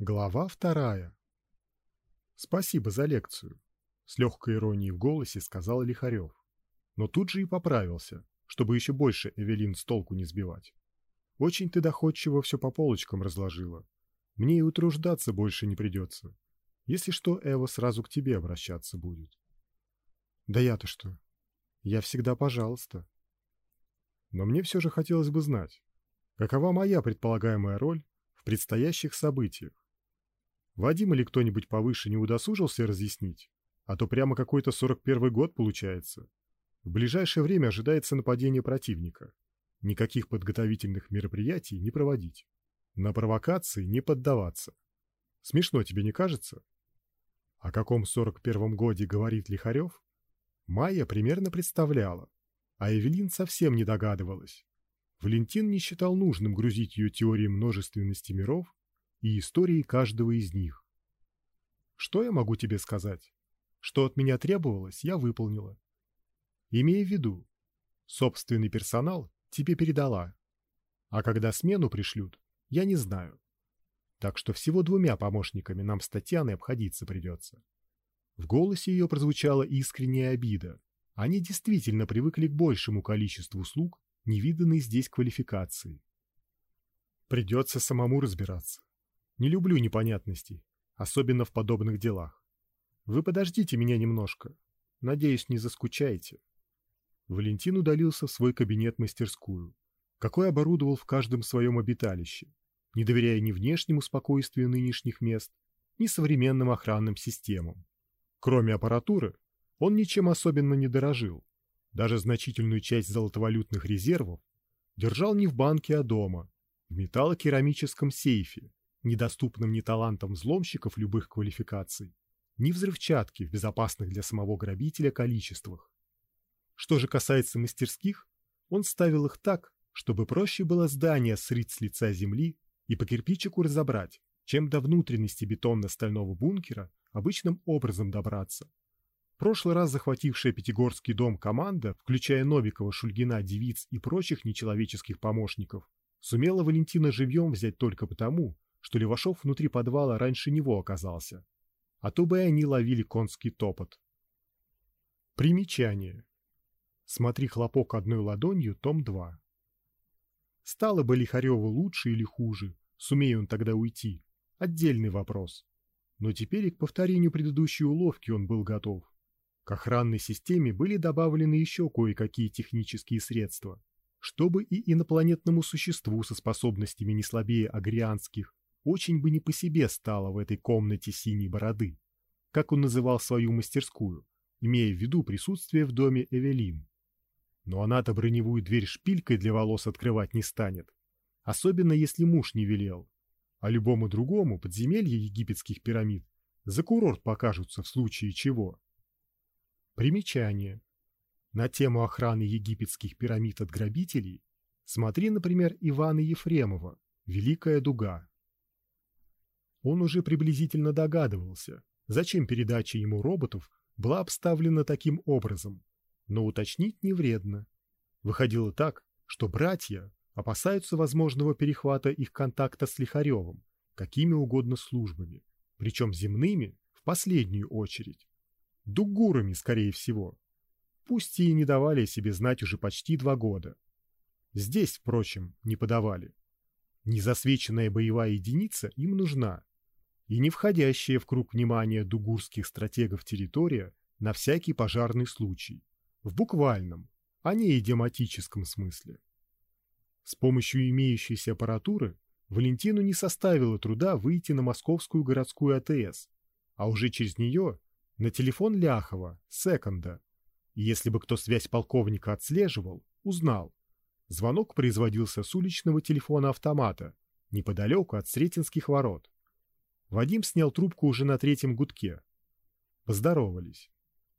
Глава вторая. Спасибо за лекцию, с легкой иронией в голосе сказал Лихарев, но тут же и поправился, чтобы еще больше Эвелин с толку не сбивать. Очень ты доходчиво все по полочкам разложила. Мне и утруждаться больше не придется. Если что, Эва сразу к тебе обращаться будет. Да я-то что? Я всегда пожалуйста. Но мне все же хотелось бы знать, какова моя предполагаемая роль в предстоящих событиях. Вадим или кто-нибудь повыше не удосужился разъяснить, а то прямо какой-то сорок первый год получается. В ближайшее время ожидается нападение противника. Никаких подготовительных мероприятий не проводить. На провокации не поддаваться. Смешно тебе не кажется? О каком сорок первом годе говорит Лихарев? Майя примерно представляла, а Эвелин совсем не догадывалась. Валентин не считал нужным грузить ее теорией множественности миров и истории каждого из них. Что я могу тебе сказать? Что от меня требовалось, я выполнила. Имея в виду, собственный персонал тебе передала, а когда смену пришлют, я не знаю. Так что всего двумя помощниками нам с Татьяной обходиться придется. В голосе ее прозвучала искренняя обида. Они действительно привыкли к большему количеству услуг, невиданной здесь квалификации. Придется самому разбираться. Не люблю непонятностей, особенно в подобных делах. Вы подождите меня немножко. Надеюсь, не заскучаете. Валентин удалился в свой кабинет-мастерскую, какой оборудовал в каждом своем обиталище, не доверяя ни внешнему спокойствию нынешних мест, ни современным охранным системам. Кроме аппаратуры, он ничем особенно не дорожил. Даже значительную часть золотовалютных резервов держал не в банке, а дома, в металлокерамическом сейфе, недоступным ни талантам взломщиков любых квалификаций, ни взрывчатки в безопасных для самого грабителя количествах. Что же касается мастерских, он ставил их так, чтобы проще было здание срыть с лица земли и по кирпичику разобрать, чем до внутренности бетонно-стального бункера обычным образом добраться. Прошлый раз захватившая Пятигорский дом команда, включая Новикова, Шульгина, Девиц и прочих нечеловеческих помощников, сумела Валентина живьем взять только потому, что Левашов внутри подвала раньше него оказался, а то бы они ловили конский топот. Примечание. Смотри хлопок одной ладонью, том 2. Стало бы Лихареву лучше или хуже, сумея он тогда уйти, отдельный вопрос. Но теперь и к повторению предыдущей уловки он был готов. К охранной системе были добавлены еще кое-какие технические средства, чтобы и инопланетному существу со способностями не слабее агрианских очень бы не по себе стало в этой комнате синей бороды, как он называл свою мастерскую, имея в виду присутствие в доме Эвелин. Но она-то броневую дверь шпилькой для волос открывать не станет, особенно если муж не велел. А любому другому подземелья египетских пирамид за курорт покажутся в случае чего. Примечание. На тему охраны египетских пирамид от грабителей смотри, например, Ивана Ефремова «Великая дуга». Он уже приблизительно догадывался, зачем передача ему роботов была обставлена таким образом, но уточнить не вредно. Выходило так, что братья опасаются возможного перехвата их контакта с Лихаревым, какими угодно службами, причем земными в последнюю очередь. Дугурами, скорее всего. Пусть и не давали себе знать уже почти два года. Здесь, впрочем, не подавали. Незасвеченная боевая единица им нужна, и не входящая в круг внимания дугурских стратегов территория на всякий пожарный случай, в буквальном, а не идиоматическом смысле. С помощью имеющейся аппаратуры Валентину не составило труда выйти на московскую городскую АТС, а уже через нее на телефон Ляхова, секонда. И если бы кто связь полковника отслеживал, узнал. Звонок производился с уличного телефона автомата, неподалеку от Сретенских ворот. Вадим снял трубку уже на третьем гудке. Поздоровались.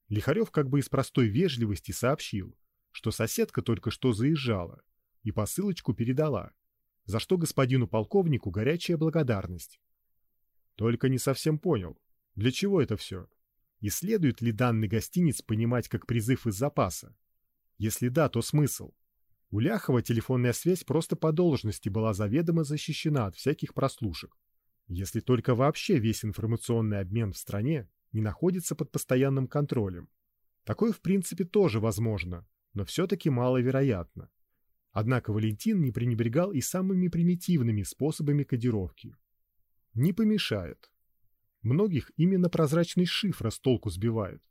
Лихарев как бы из простой вежливости сообщил, что соседка только что заезжала и посылочку передала, за что господину полковнику горячая благодарность. Только не совсем понял, для чего это все, и следует ли данный гостиниц понимать как призыв из запаса. Если да, то смысл. У Ляхова телефонная связь просто по должности была заведомо защищена от всяких прослушек Если только вообще весь информационный обмен в стране не находится под постоянным контролем. Такое, в принципе, тоже возможно, но все-таки маловероятно. Однако Валентин не пренебрегал и самыми примитивными способами кодировки. Не помешает. Многих именно прозрачный шифр с толку сбивает.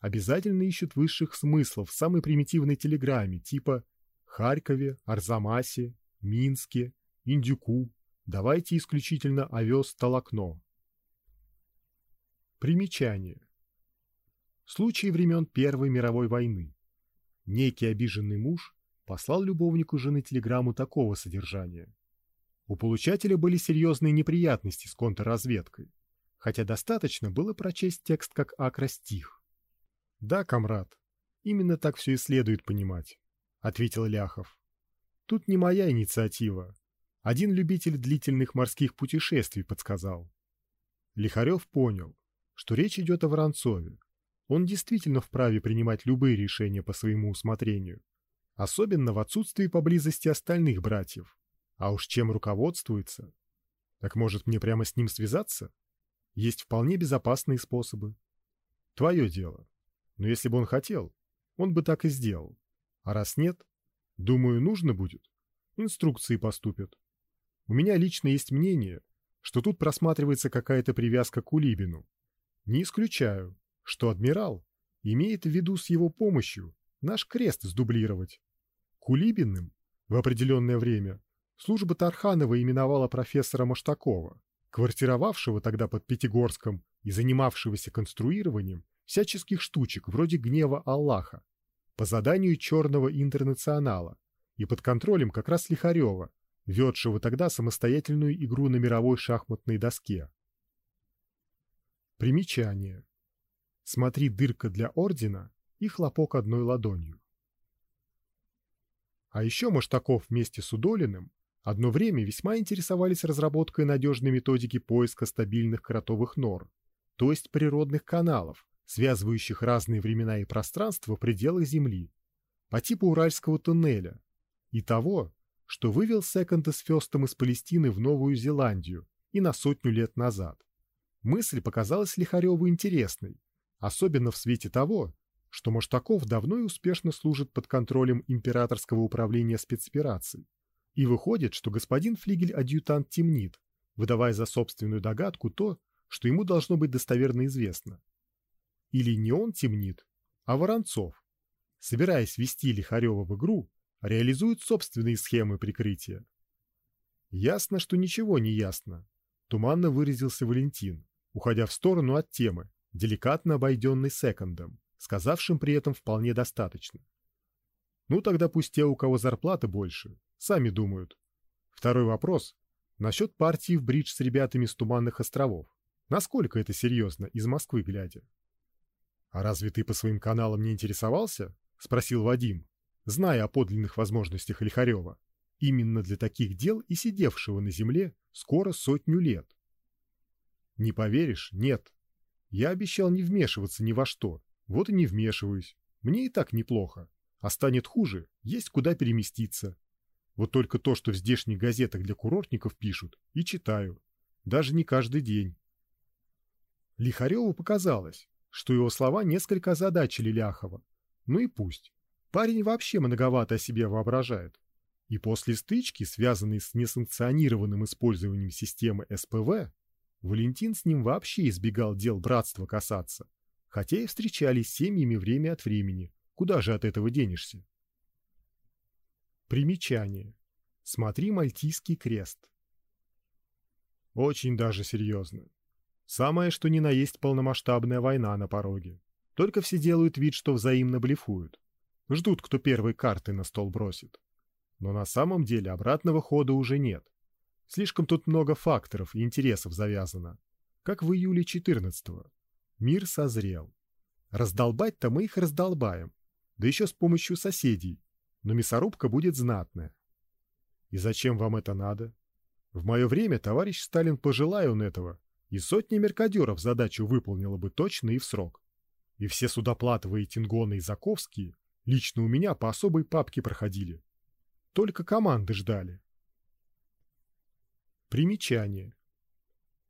Обязательно ищут высших смыслов в самой примитивной телеграмме типа Харькове, Арзамасе, Минске, Индюку. Давайте исключительно овес толокно. Примечание. Случай времен Первой мировой войны. Некий обиженный муж послал любовнику жены телеграмму такого содержания. У получателя были серьезные неприятности с контрразведкой, хотя достаточно было прочесть текст как акростих. «Да, комрад, именно так все и следует понимать», — ответил Ляхов. «Тут не моя инициатива. Один любитель длительных морских путешествий подсказал». Лихарев понял, что речь идет о Воронцове. Он действительно вправе принимать любые решения по своему усмотрению, особенно в отсутствии поблизости остальных братьев. А уж чем руководствуется? Так может мне прямо с ним связаться? Есть вполне безопасные способы. Твое дело. Но если бы он хотел, он бы так и сделал. А раз нет, думаю, нужно будет. Инструкции поступят. У меня лично есть мнение, что тут просматривается какая-то привязка к Улибину. Не исключаю, что адмирал имеет в виду с его помощью наш крест сдублировать. Кулибиным в определенное время служба Тарханова именовала профессора Маштакова, квартировавшего тогда под Пятигорском и занимавшегося конструированием всяческих штучек вроде гнева Аллаха по заданию Черного Интернационала и под контролем как раз Лихарева, ведшего тогда самостоятельную игру на мировой шахматной доске. Примечание. Смотри дырка для ордена и хлопок одной ладонью. А еще Маштаков вместе с Удолиным одно время весьма интересовались разработкой надежной методики поиска стабильных кротовых нор, то есть природных каналов, связывающих разные времена и пространства в пределах Земли, по типу Уральского туннеля, и того, что вывел Секонда с Фестом из Палестины в Новую Зеландию и на сотню лет назад. Мысль показалась Лихареву интересной, особенно в свете того, что Маштаков давно и успешно служит под контролем императорского управления спецопераций. И выходит, что господин флигель-адъютант темнит, выдавая за собственную догадку то, что ему должно быть достоверно известно. Или не он темнит, а Воронцов, собираясь ввести Лихарева в игру, реализует собственные схемы прикрытия. Ясно, что ничего не ясно, туманно выразился Валентин уходя в сторону от темы, деликатно обойденной секондом, сказавшим при этом вполне достаточно. Ну тогда пусть те, у кого зарплаты больше, сами думают. Второй вопрос насчет партии в бридж с ребятами с Туманных островов. Насколько это серьезно, из Москвы глядя? А разве ты по своим каналам не интересовался? Спросил Вадим, зная о подлинных возможностях Лихарева, именно для таких дел и сидевшего на земле скоро сотню лет. Не поверишь? Нет. Я обещал не вмешиваться ни во что. Вот и не вмешиваюсь. Мне и так неплохо. А станет хуже, есть куда переместиться. Вот только то, что в здешних газетах для курортников пишут, и читаю. Даже не каждый день. Лихареву показалось, что его слова несколько озадачили Ляхова. Ну и пусть. Парень вообще многовато о себе воображает. И после стычки, связанной с несанкционированным использованием системы СПВ, Валентин с ним вообще избегал дел братства касаться, хотя и встречались с семьями время от времени. Куда же от этого денешься? Примечание. Смотри Мальтийский крест. Очень даже серьезно. Самое что ни на есть полномасштабная война на пороге. Только все делают вид, что взаимно блефуют. Ждут, кто первые карты на стол бросит. Но на самом деле обратного хода уже нет. Слишком тут много факторов и интересов завязано. Как в июле 14-го. Мир созрел. Раздолбать-то мы их раздолбаем. Да еще с помощью соседей. Но мясорубка будет знатная. И зачем вам это надо? В мое время товарищ Сталин, пожелая он этого, и сотни меркадеров задачу выполнила бы точно и в срок. И все судоплатовые Тингоны и Заковские лично у меня по особой папке проходили. Только команды ждали. Примечание.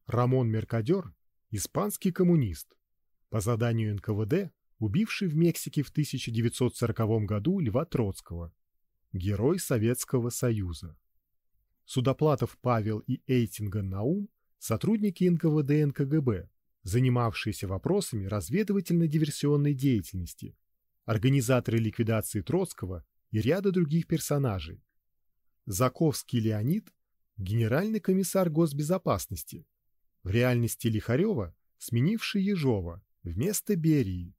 Рамон Меркадер – испанский коммунист, по заданию НКВД, убивший в Мексике в 1940 году Льва Троцкого, герой Советского Союза. Судоплатов Павел и Эйтинган Наум – сотрудники НКВД и НКГБ, занимавшиеся вопросами разведывательно-диверсионной деятельности, организаторы ликвидации Троцкого и ряда других персонажей. Заковский Леонид – генеральный комиссар госбезопасности, в реальности Лихарева, сменивший Ежова вместо Берии.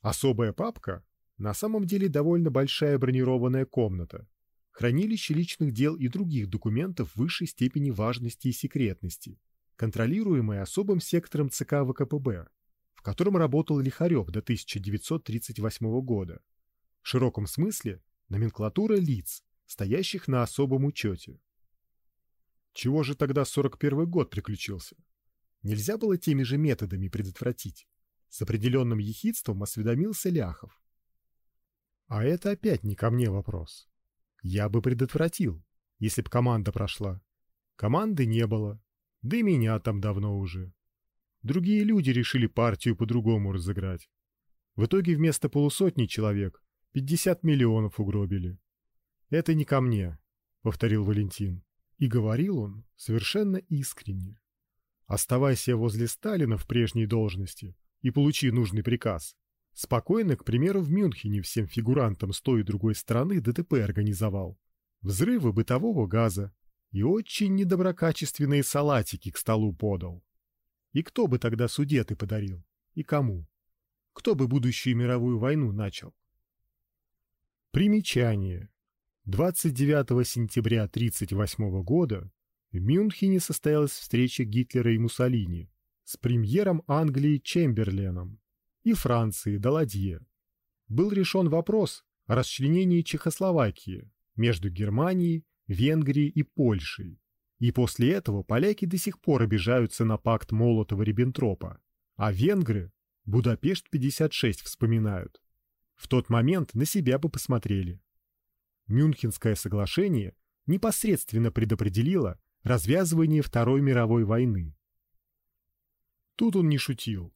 Особая папка – на самом деле довольно большая бронированная комната, хранилище личных дел и других документов высшей степени важности и секретности, контролируемая особым сектором ЦК ВКПБ, котором работал Лихарев до 1938 года. В широком смысле номенклатура лиц, стоящих на особом учете. Чего же тогда 41 год приключился? Нельзя было теми же методами предотвратить. С определенным ехидством осведомился Ляхов. А это опять не ко мне вопрос. Я бы предотвратил, если б команда прошла. Команды не было, да и меня там давно уже. Другие люди решили партию по-другому разыграть. В итоге вместо полусотни человек 50 миллионов угробили. Это не ко мне, повторил Валентин, и говорил он совершенно искренне. Оставайся возле Сталина в прежней должности и получи нужный приказ. Спокойно, к примеру, в Мюнхене всем фигурантам с той и другой стороны ДТП организовал. Взрывы бытового газа, и очень недоброкачественные салатики к столу подал. И кто бы тогда судеты подарил? И кому? Кто бы будущую мировую войну начал? Примечание. 29 сентября 1938 года в Мюнхене состоялась встреча Гитлера и Муссолини с премьером Англии Чемберленом и Франции Даладье. Был решен вопрос о расчленении Чехословакии между Германией Венгрии и Польшей. И после этого поляки до сих пор обижаются на пакт Молотова-Риббентропа, а венгры Будапешт-56 вспоминают. В тот момент на себя бы посмотрели. Мюнхенское соглашение непосредственно предопределило развязывание Второй мировой войны. Тут он не шутил.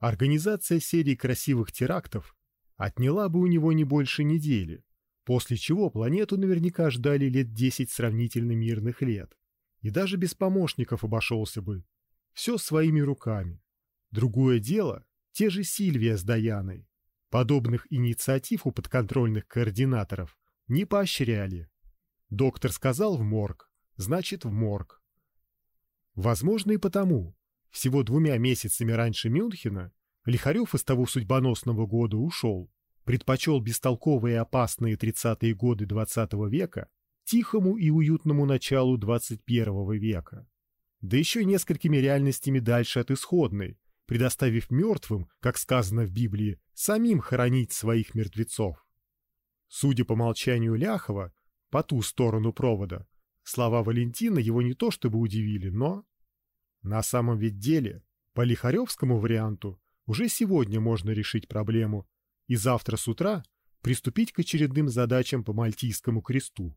Организация серии красивых терактов отняла бы у него не больше недели, После чего планету наверняка ждали лет десять сравнительно мирных лет. И даже без помощников обошелся бы. Все своими руками. Другое дело, те же Сильвия с Даяной. Подобных инициатив у подконтрольных координаторов не поощряли. Доктор сказал в морг, значит в морг. Возможно и потому, всего двумя месяцами раньше Мюнхена Лихарев из того судьбоносного года ушел предпочел бестолковые и опасные тридцатые годы двадцатого века тихому и уютному началу двадцать первого века. Да еще несколькими реальностями дальше от исходной, предоставив мертвым, как сказано в Библии, самим хоронить своих мертвецов. Судя по молчанию Ляхова, по ту сторону провода, слова Валентина его не то чтобы удивили, но... На самом ведь деле, по Лихаревскому варианту, уже сегодня можно решить проблему и завтра с утра приступить к очередным задачам по Мальтийскому кресту.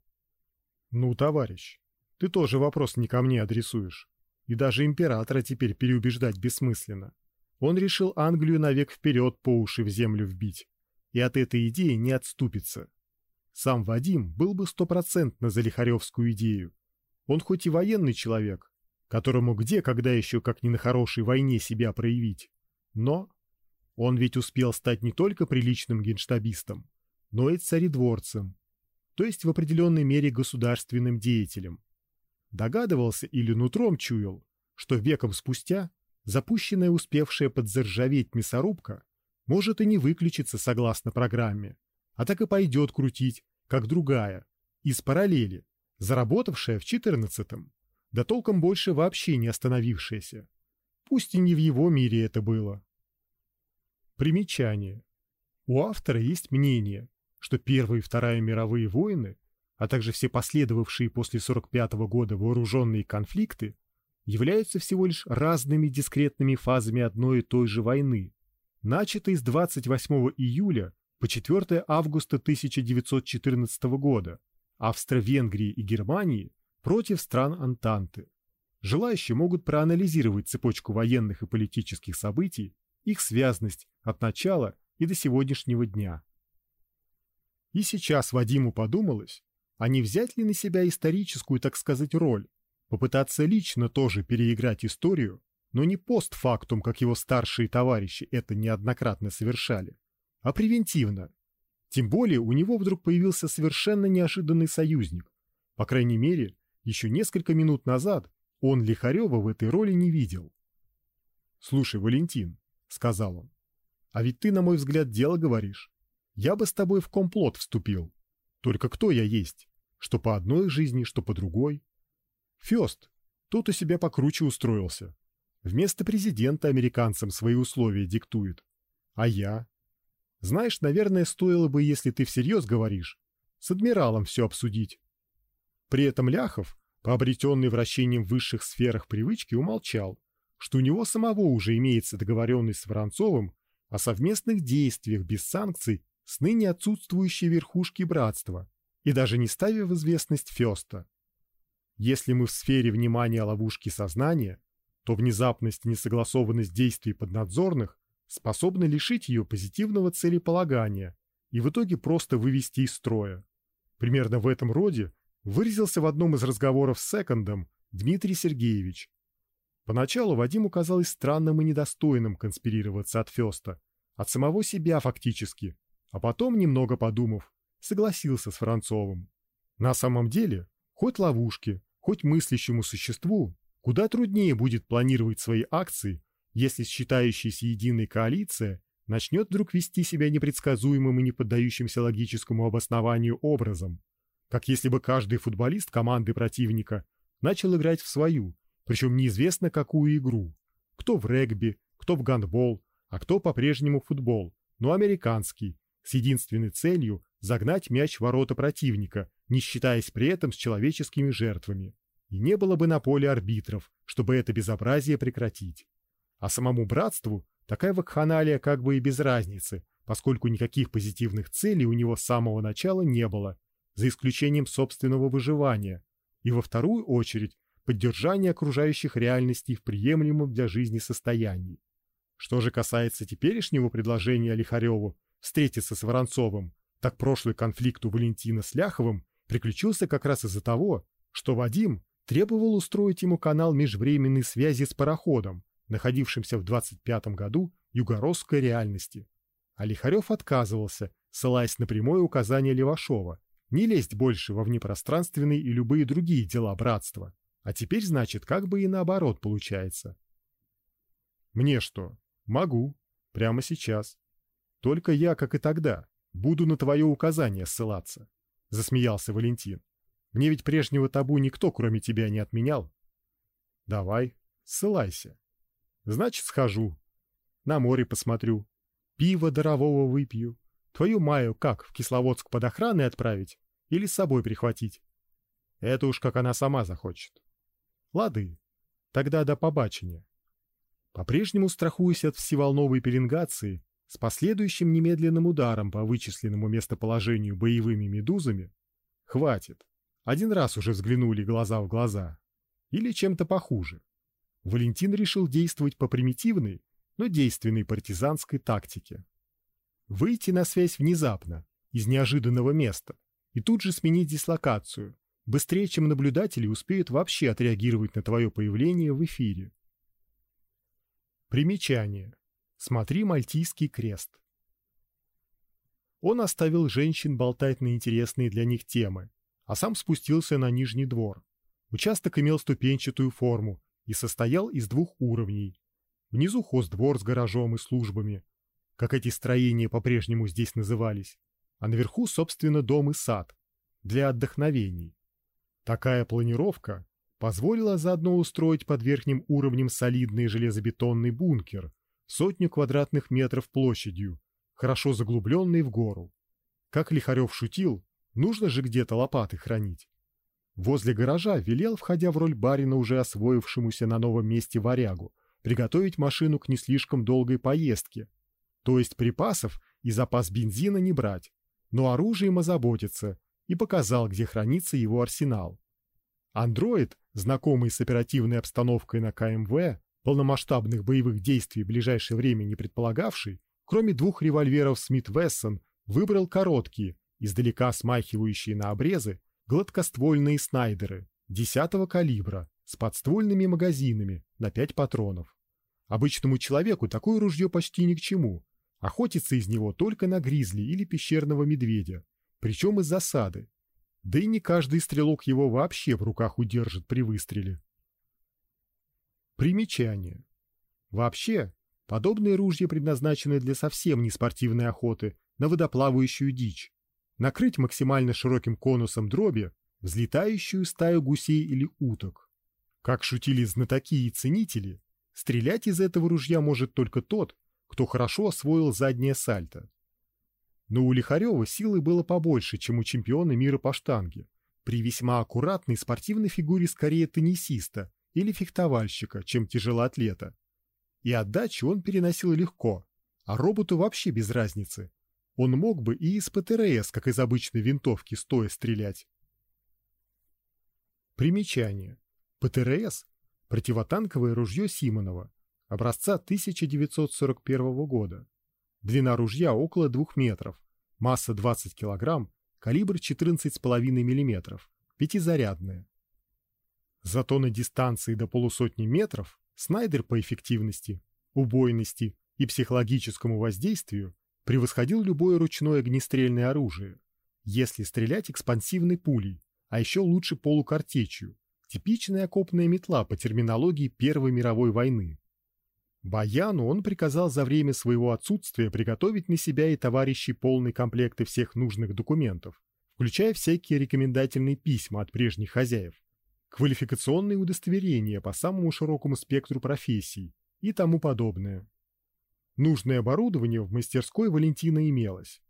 Ну, товарищ, ты тоже вопрос не ко мне адресуешь. И даже императора теперь переубеждать бессмысленно. Он решил Англию навек вперед по уши в землю вбить. И от этой идеи не отступится. Сам Вадим был бы стопроцентно за Лихаревскую идею. Он хоть и военный человек, которому где, когда еще, как не на хорошей войне себя проявить, но он ведь успел стать не только приличным генштабистом, но и царедворцем, то есть в определенной мере государственным деятелем. Догадывался или нутром чуял, что веком спустя запущенная успевшая подзаржаветь мясорубка может и не выключиться согласно программе, а так и пойдет крутить, как другая, из параллели, заработавшая в четырнадцатом, да толком больше вообще не остановившаяся. Пусть и не в его мире это было. Примечание. У автора есть мнение, что Первая и Вторая мировые войны, а также все последовавшие после 45 -го года вооруженные конфликты, являются всего лишь разными дискретными фазами одной и той же войны, начатой с 28 июля по 4 августа 1914 года Австро-Венгрии и Германии против стран Антанты. желающие могут проанализировать цепочку военных и политических событий, их связность от начала и до сегодняшнего дня. И сейчас Вадиму подумалось, а не взять ли на себя историческую, так сказать, роль, попытаться лично тоже переиграть историю, но не постфактум, как его старшие товарищи это неоднократно совершали, а превентивно. Тем более у него вдруг появился совершенно неожиданный союзник. По крайней мере, еще несколько минут назад он Лихарева в этой роли не видел. «Слушай, Валентин», — сказал он, — «а ведь ты, на мой взгляд, дело говоришь. Я бы с тобой в комплот вступил. Только кто я есть? Что по одной жизни, что по другой. Фёст, тут у себя покруче устроился. Вместо президента американцам свои условия диктует. А я? Знаешь, наверное, стоило бы, если ты всерьез говоришь, с адмиралом все обсудить. При этом Ляхов, по обретенной вращением в высших сферах привычки, умолчал, что у него самого уже имеется договоренность с Воронцовым о совместных действиях без санкций с ныне отсутствующей верхушки братства и даже не ставя в известность Феста. Если мы в сфере внимания ловушки сознания, то внезапность и несогласованность действий поднадзорных способны лишить ее позитивного целеполагания и в итоге просто вывести из строя. Примерно в этом роде выразился в одном из разговоров с Секондом Дмитрий Сергеевич. Поначалу Вадиму казалось странным и недостойным конспирироваться от Феста, от самого себя фактически, а потом, немного подумав, согласился с Францовым. На самом деле, хоть ловушки, хоть мыслящему существу, куда труднее будет планировать свои акции, если считающаяся единой коалиция начнет вдруг вести себя непредсказуемым и не поддающимся логическому обоснованию образом, как если бы каждый футболист команды противника начал играть в свою, причем неизвестно какую игру, кто в регби, кто в гандбол, а кто по-прежнему футбол, но американский, с единственной целью загнать мяч в ворота противника, не считаясь при этом с человеческими жертвами. И не было бы на поле арбитров, чтобы это безобразие прекратить. А самому братству такая вакханалия как бы и без разницы, поскольку никаких позитивных целей у него с самого начала не было, за исключением собственного выживания, и во вторую очередь поддержания окружающих реальностей в приемлемом для жизни состоянии. Что же касается теперешнего предложения Лихареву встретиться с Воронцовым, так прошлый конфликт у Валентина с Ляховым приключился как раз из-за того, что Вадим требовал устроить ему канал межвременной связи с пароходом, находившимся в 25 году югородской реальности. А Лихарев отказывался, ссылаясь на прямое указание Левашова, не лезть больше во внепространственные и любые другие дела братства. А теперь, значит, как бы и наоборот получается. Мне что? Могу. Прямо сейчас. Только я, как и тогда, буду на твое указание ссылаться, засмеялся Валентин. Мне ведь прежнего табу никто, кроме тебя, не отменял. Давай, ссылайся. Значит, схожу. На море посмотрю. Пиво дарового выпью. Твою Маю как, в Кисловодск под охраной отправить? Или с собой прихватить? Это уж как она сама захочет. Лады. Тогда до побачення. По-прежнему страхуясь от всеволновой пеленгации, с последующим немедленным ударом по вычисленному местоположению боевыми медузами, хватит. Один раз уже взглянули глаза в глаза. Или чем-то похуже. Валентин решил действовать по примитивной, но действенной партизанской тактике. Выйти на связь внезапно, из неожиданного места, и тут же сменить дислокацию, быстрее, чем наблюдатели успеют вообще отреагировать на твое появление в эфире. Примечание. Смотри Мальтийский крест. Он оставил женщин болтать на интересные для них темы, а сам спустился на нижний двор. Участок имел ступенчатую форму и состоял из двух уровней. Внизу хоздвор с гаражом и службами, как эти строения по-прежнему здесь назывались, а наверху, собственно, дом и сад для отдохновений. Такая планировка позволила заодно устроить под верхним уровнем солидный железобетонный бункер сотню квадратных метров площадью, хорошо заглубленный в гору. Как Лихарев шутил, нужно же где-то лопаты хранить. Возле гаража велел, входя в роль барина уже освоившемуся на новом месте варягу, приготовить машину к не слишком долгой поездке. То есть припасов и запас бензина не брать, но оружием озаботиться, и показал, где хранится его арсенал. Андроид, знакомый с оперативной обстановкой на КМВ, полномасштабных боевых действий в ближайшее время не предполагавший, кроме двух револьверов Смит Вессон, выбрал короткие, издалека смахивающие на обрезы, гладкоствольные снайдеры 10 калибра с подствольными магазинами на 5 патронов. Обычному человеку такое ружье почти ни к чему. Охотиться из него только на гризли или пещерного медведя, причем из засады. Да и не каждый стрелок его вообще в руках удержит при выстреле. Примечание. Вообще, подобные ружья предназначены для совсем не спортивной охоты на водоплавающую дичь. Накрыть максимально широким конусом дроби взлетающую стаю гусей или уток. Как шутили знатоки и ценители, стрелять из этого ружья может только тот, кто хорошо освоил заднее сальто. Но у Лихарева силы было побольше, чем у чемпиона мира по штанге, при весьма аккуратной спортивной фигуре скорее теннисиста или фехтовальщика, чем тяжелоатлета. И отдачу он переносил легко, а роботу вообще без разницы. Он мог бы и из ПТРС, как из обычной винтовки, стоя стрелять. Примечание. ПТРС – противотанковое ружье Симонова, образца 1941 года. Длина ружья около 2 метров, масса 20 килограмм, калибр 14,5 мм, пятизарядная. Зато на дистанции до полусотни метров Снайдер по эффективности, убойности и психологическому воздействию превосходил любое ручное огнестрельное оружие, если стрелять экспансивной пулей, а еще лучше полукартечью, типичная окопная метла по терминологии Первой мировой войны. Баяну он приказал за время своего отсутствия приготовить на себя и товарищей полный комплект всех нужных документов, включая всякие рекомендательные письма от прежних хозяев, квалификационные удостоверения по самому широкому спектру профессий и тому подобное. Нужное оборудование в мастерской Валентина имелось.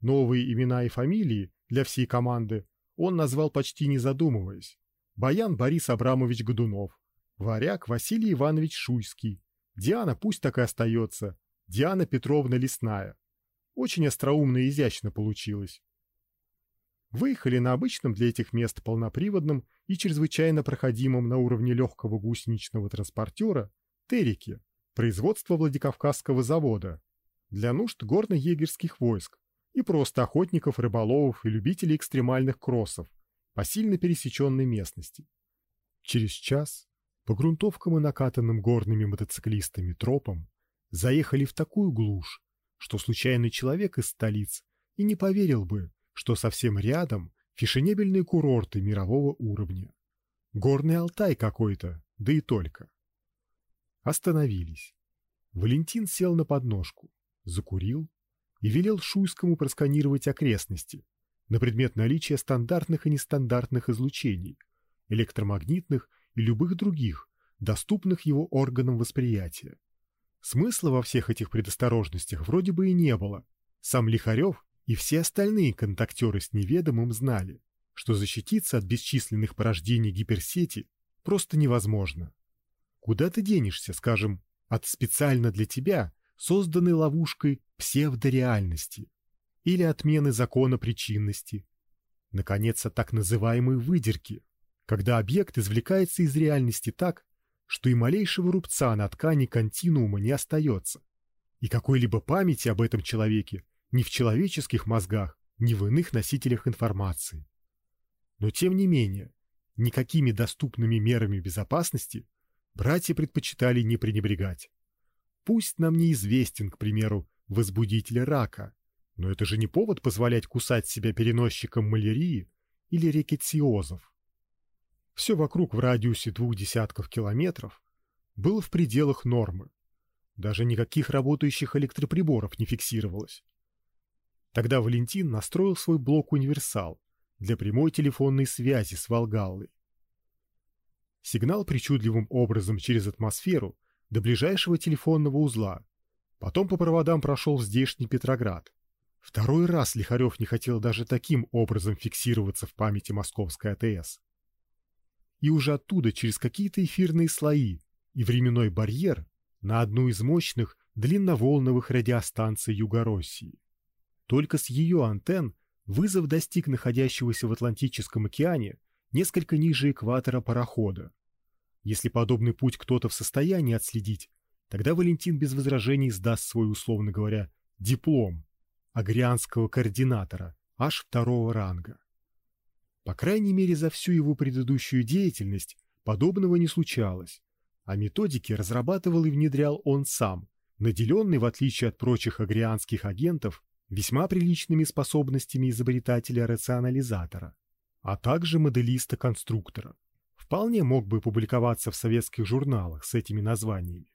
Новые имена и фамилии для всей команды он назвал почти не задумываясь. Баян Борис Абрамович Годунов, Варяг Василий Иванович Шуйский, Диана пусть так и остается. Диана Петровна Лесная. Очень остроумно и изящно получилось. Выехали на обычном для этих мест полноприводном и чрезвычайно проходимом на уровне легкого гусеничного транспортера Терике, производства Владикавказского завода, для нужд горно-егерских войск и просто охотников, рыболовов и любителей экстремальных кроссов по сильно пересеченной местности. Через час по грунтовкам и накатанным горными мотоциклистами тропам заехали в такую глушь, что случайный человек из столиц и не поверил бы, что совсем рядом фешенебельные курорты мирового уровня. Горный Алтай какой-то, да и только. Остановились. Валентин сел на подножку, закурил и велел Шуйскому просканировать окрестности на предмет наличия стандартных и нестандартных излучений, электромагнитных и любых других, доступных его органам восприятия. Смысла во всех этих предосторожностях вроде бы и не было. Сам Лихарев и все остальные контактеры с неведомым знали, что защититься от бесчисленных порождений гиперсети просто невозможно. Куда ты денешься, скажем, от специально для тебя созданной ловушкой псевдореальности или отмены закона причинности, наконец, от так называемой выдерки, когда объект извлекается из реальности так, что и малейшего рубца на ткани континуума не остается, и какой-либо памяти об этом человеке ни в человеческих мозгах, ни в иных носителях информации. Но тем не менее, никакими доступными мерами безопасности братья предпочитали не пренебрегать. Пусть нам неизвестен, к примеру, возбудитель рака, но это же не повод позволять кусать себя переносчикам малярии или рикетсиозов. Все вокруг в радиусе двух десятков километров было в пределах нормы. Даже никаких работающих электроприборов не фиксировалось. Тогда Валентин настроил свой блок-универсал для прямой телефонной связи с Волгаллой. Сигнал причудливым образом через атмосферу до ближайшего телефонного узла, потом по проводам прошел в здешний Петроград. Второй раз Лихарев не хотел даже таким образом фиксироваться в памяти московской АТС и уже оттуда через какие-то эфирные слои и временной барьер на одну из мощных длинноволновых радиостанций Юго-России. Только с ее антенн вызов достиг находящегося в Атлантическом океане несколько ниже экватора парохода. Если подобный путь кто-то в состоянии отследить, тогда Валентин без возражений сдаст свой, условно говоря, диплом агрианского координатора аж второго ранга. По крайней мере, за всю его предыдущую деятельность подобного не случалось, а методики разрабатывал и внедрял он сам, наделенный, в отличие от прочих агрианских агентов, весьма приличными способностями изобретателя-рационализатора, а также моделиста-конструктора. Вполне мог бы публиковаться в советских журналах с этими названиями.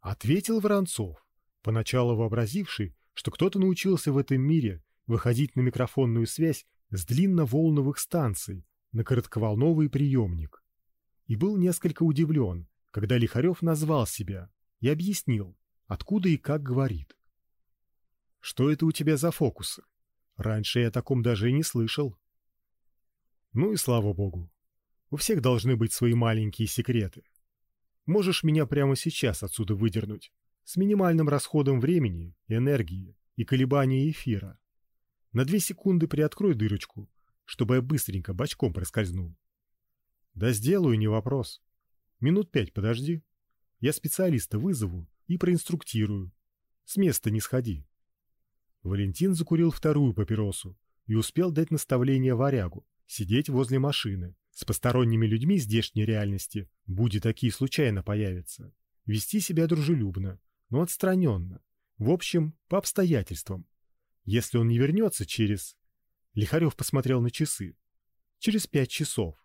Ответил Воронцов, поначалу вообразивший, что кто-то научился в этом мире выходить на микрофонную связь с длинноволновых станций на коротковолновый приемник. И был несколько удивлен, когда Лихарев назвал себя и объяснил, откуда и как говорит. Что это у тебя за фокусы? Раньше я о таком даже и не слышал. Ну и слава богу. У всех должны быть свои маленькие секреты. Можешь меня прямо сейчас отсюда выдернуть, с минимальным расходом времени, энергии и колебания эфира. На две секунды приоткрой дырочку, чтобы я быстренько бочком проскользнул. Да сделаю, не вопрос. Минут пять подожди. Я специалиста вызову и проинструктирую. С места не сходи. Валентин закурил вторую папиросу и успел дать наставление варягу сидеть возле машины. С посторонними людьми здешней реальности будет такие случайно появятся. Вести себя дружелюбно, но отстраненно. В общем, по обстоятельствам. Если он не вернется через... Лихарев посмотрел на часы. Через пять часов.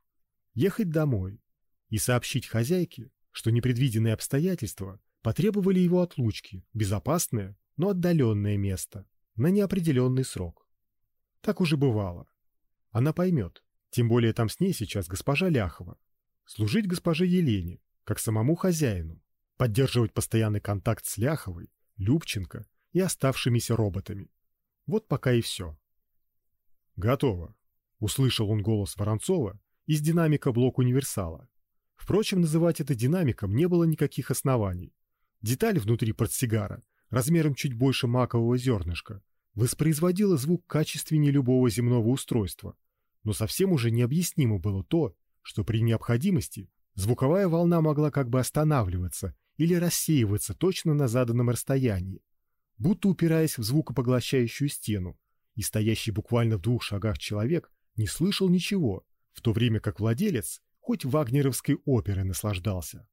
Ехать домой. И сообщить хозяйке, что непредвиденные обстоятельства потребовали его отлучки, безопасное, но отдаленное место на неопределенный срок. Так уже бывало. Она поймет, тем более там с ней сейчас госпожа Ляхова. Служить госпоже Елене, как самому хозяину, поддерживать постоянный контакт с Ляховой, Любченко и оставшимися роботами. Вот пока и все. Готово. Услышал он голос Воронцова из динамика блок универсала. Впрочем, называть это динамиком не было никаких оснований. Деталь внутри портсигара размером чуть больше макового зернышка, воспроизводила звук качественнее любого земного устройства, но совсем уже необъяснимо было то, что при необходимости звуковая волна могла как бы останавливаться или рассеиваться точно на заданном расстоянии, будто упираясь в звукопоглощающую стену, и стоящий буквально в двух шагах человек не слышал ничего, в то время как владелец хоть вагнеровской оперы наслаждался.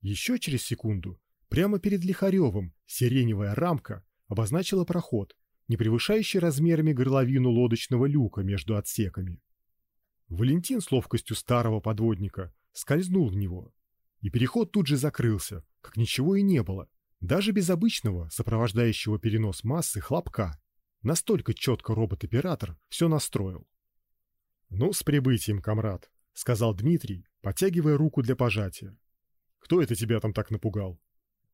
Еще через секунду Прямо перед Лихаревым сиреневая рамка обозначила проход, не превышающий размерами горловину лодочного люка между отсеками. Валентин с ловкостью старого подводника скользнул в него, и переход тут же закрылся, как ничего и не было, даже без обычного сопровождающего перенос массы хлопка. Настолько четко робот-оператор все настроил. Ну, с прибытием, комрад, сказал Дмитрий, подтягивая руку для пожатия. Кто это тебя там так напугал?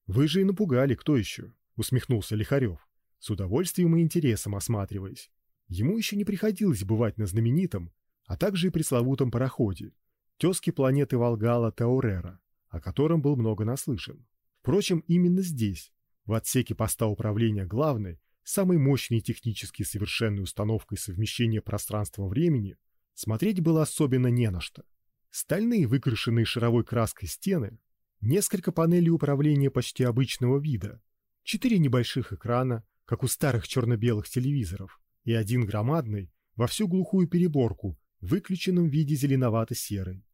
Вы же и напугали, кто еще? Усмехнулся Лихарев, с удовольствием и интересом осматриваясь. Ему еще не приходилось бывать на знаменитом, а также и пресловутом пароходе, тезке планеты Волгала Таурера, о котором был много наслышан. Впрочем, именно здесь, в отсеке поста управления главной, самой мощной технически совершенной установкой совмещения пространства-времени, смотреть было особенно не на что. Стальные, выкрашенные шаровой краской стены Несколько панелей управления почти обычного вида, четыре небольших экрана, как у старых черно-белых телевизоров, и один громадный во всю глухую переборку, в виде зеленовато-серой.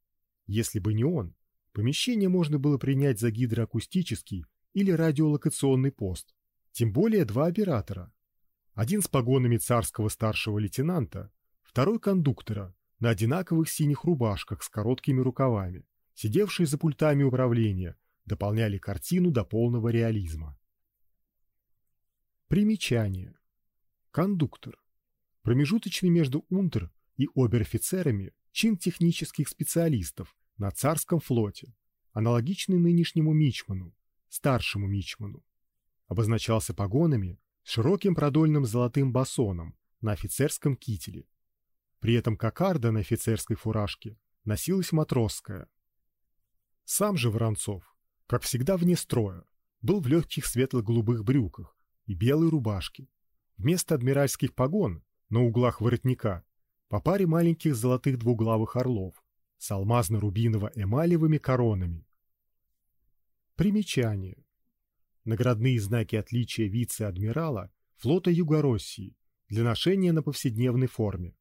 Если бы не он, помещение можно было принять за гидроакустический или радиолокационный пост. Тем более два оператора. Один с погонами царского старшего лейтенанта, второй кондуктора на одинаковых синих рубашках с короткими рукавами сидевшие за пультами управления, дополняли картину до полного реализма. Примечание. Кондуктор. Промежуточный между унтер и обер-офицерами чин технических специалистов на царском флоте, аналогичный нынешнему мичману, старшему мичману. Обозначался погонами широким продольным золотым басоном на офицерском кителе. При этом кокарда на офицерской фуражке носилась матросская, сам же Воронцов, как всегда вне строя, был в легких светло-голубых брюках и белой рубашке. Вместо адмиральских погон на углах воротника по паре маленьких золотых двуглавых орлов с алмазно-рубиново-эмалевыми коронами. Примечание. Наградные знаки отличия вице-адмирала флота Юго-России для ношения на повседневной форме.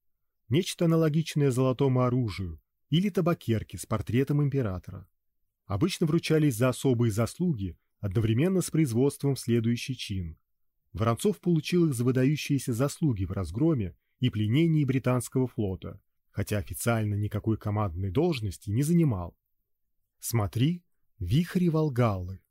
Нечто аналогичное золотому оружию или табакерке с портретом императора. Обычно вручались за особые заслуги одновременно с производством в следующий чин. Воронцов получил их за выдающиеся заслуги в разгроме и пленении британского флота, хотя официально никакой командной должности не занимал. Смотри, вихри Волгаллы.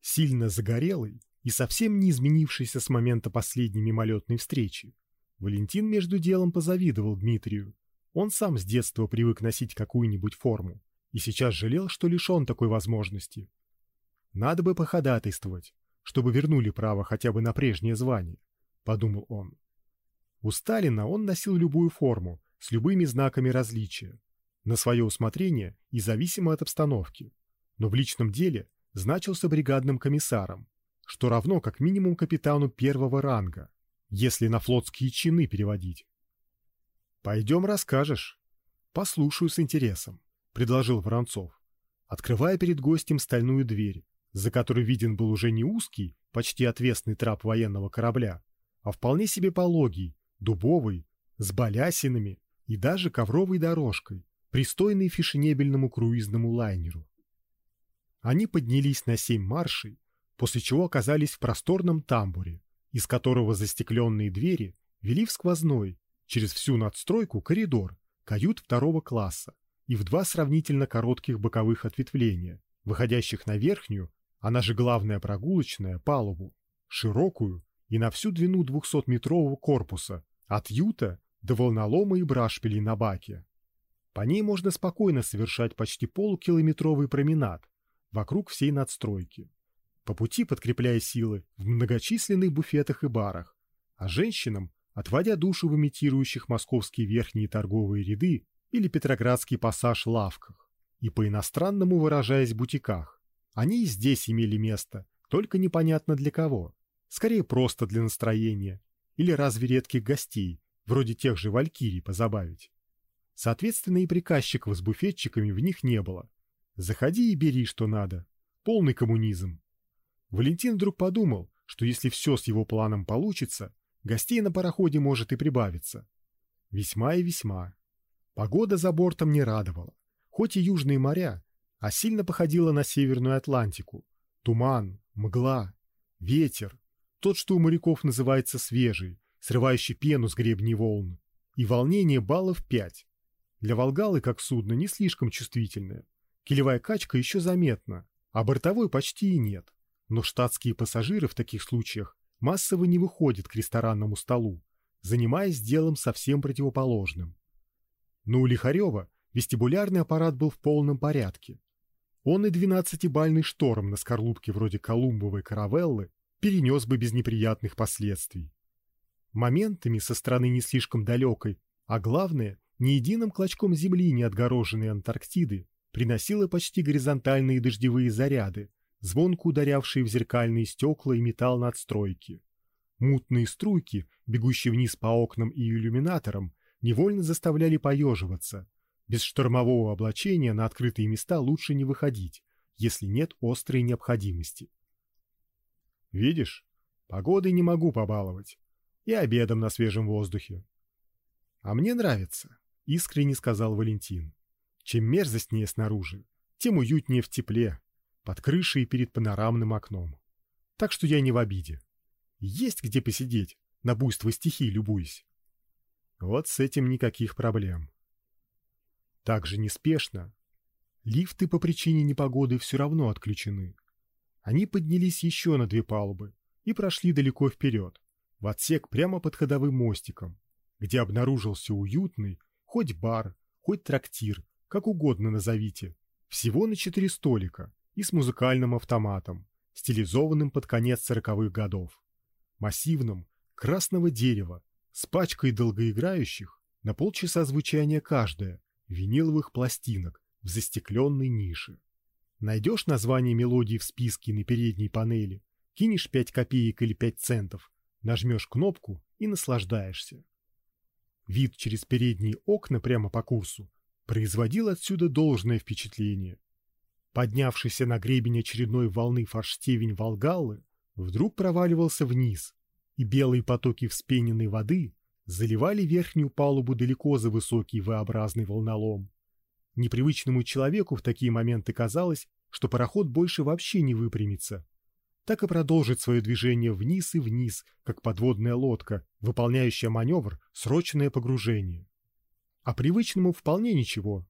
Сильно загорелый и совсем не изменившийся с момента последней мимолетной встречи, Валентин между делом позавидовал Дмитрию. Он сам с детства привык носить какую-нибудь форму и сейчас жалел, что лишен такой возможности. Надо бы походатайствовать, чтобы вернули право хотя бы на прежнее звание, подумал он. У Сталина он носил любую форму с любыми знаками различия, на свое усмотрение и зависимо от обстановки, но в личном деле значился бригадным комиссаром, что равно как минимум капитану первого ранга, если на флотские чины переводить. Пойдем расскажешь. Послушаю с интересом, предложил Воронцов, открывая перед гостем стальную дверь, за которой виден был уже не узкий, почти отвесный трап военного корабля, а вполне себе пологий, дубовый, с балясинами и даже ковровой дорожкой, пристойный фешенебельному круизному лайнеру. Они поднялись на семь маршей, после чего оказались в просторном тамбуре, из которого застекленные двери вели в сквозной, через всю надстройку коридор, кают второго класса и в два сравнительно коротких боковых ответвления, выходящих на верхнюю она же главная прогулочная, палубу, широкую и на всю длину двухсотметрового корпуса, от юта до волнолома и брашпилей на баке. По ней можно спокойно совершать почти полукилометровый променад вокруг всей надстройки, по пути подкрепляя силы в многочисленных буфетах и барах, а женщинам отводя душу в имитирующих московские верхние торговые ряды или Петроградский пассаж лавках, и по-иностранному выражаясь бутиках. Они и здесь имели место, только непонятно для кого. Скорее просто для настроения. Или разве редких гостей, вроде тех же валькирий, позабавить. Соответственно, и приказчиков с буфетчиками в них не было. Заходи и бери, что надо. Полный коммунизм. Валентин вдруг подумал, что если все с его планом получится, гостей на пароходе может и прибавиться. Весьма и весьма. Погода за бортом не радовала. Хоть и южные моря, а сильно походила на Северную Атлантику. Туман, мгла, ветер, тот, что у моряков называется свежий, срывающий пену с гребней волн, и волнение баллов пять. Для Волгалы, как судно, не слишком чувствительное. Килевая качка еще заметна, а бортовой почти и нет. Но штатские пассажиры в таких случаях массово не выходят к ресторанному столу, занимаясь делом совсем противоположным. Но у Лихарева вестибулярный аппарат был в полном порядке, он и двенадцатибальный шторм на скорлупке вроде Колумбовой каравеллы перенес бы без неприятных последствий. Моментами со стороны не слишком далекой, а главное, ни единым клочком земли не отгороженной Антарктиды, приносила почти горизонтальные дождевые заряды, звонко ударявшие в зеркальные стекла и металл надстройки. Мутные струйки, бегущие вниз по окнам и иллюминаторам, невольно заставляли поеживаться, без штормового облачения на открытые места лучше не выходить, если нет острой необходимости. Видишь, погодой не могу побаловать. И обедом на свежем воздухе. А мне нравится, искренне сказал Валентин. Чем мерзостнее снаружи, тем уютнее в тепле, под крышей и перед панорамным окном. Так что я не в обиде. Есть где посидеть, на буйство стихий любуясь. Вот с этим никаких проблем. Так же неспешно. Лифты по причине непогоды все равно отключены. Они поднялись еще на две палубы и прошли далеко вперед, в отсек прямо под ходовым мостиком, где обнаружился уютный, хоть бар, хоть трактир, как угодно назовите, всего на четыре столика и с музыкальным автоматом, стилизованным под конец сороковых годов, массивным, красного дерева, с пачкой долгоиграющих на полчаса звучания каждая, виниловых пластинок в застекленной нише. Найдешь название мелодии в списке на передней панели, кинешь пять копеек или пять центов, нажмешь кнопку и наслаждаешься. вид через передние окна прямо по курсу производил отсюда должное впечатление. Поднявшийся на гребень очередной волны форштевень Волгаллы вдруг проваливался вниз, и белые потоки вспененной воды заливали верхнюю палубу далеко за высокий V-образный волнолом. Непривычному человеку в такие моменты казалось, что пароход больше вообще не выпрямится. Так и продолжит свое движение вниз и вниз, как подводная лодка, выполняющая маневр «срочное погружение». А привычному вполне ничего.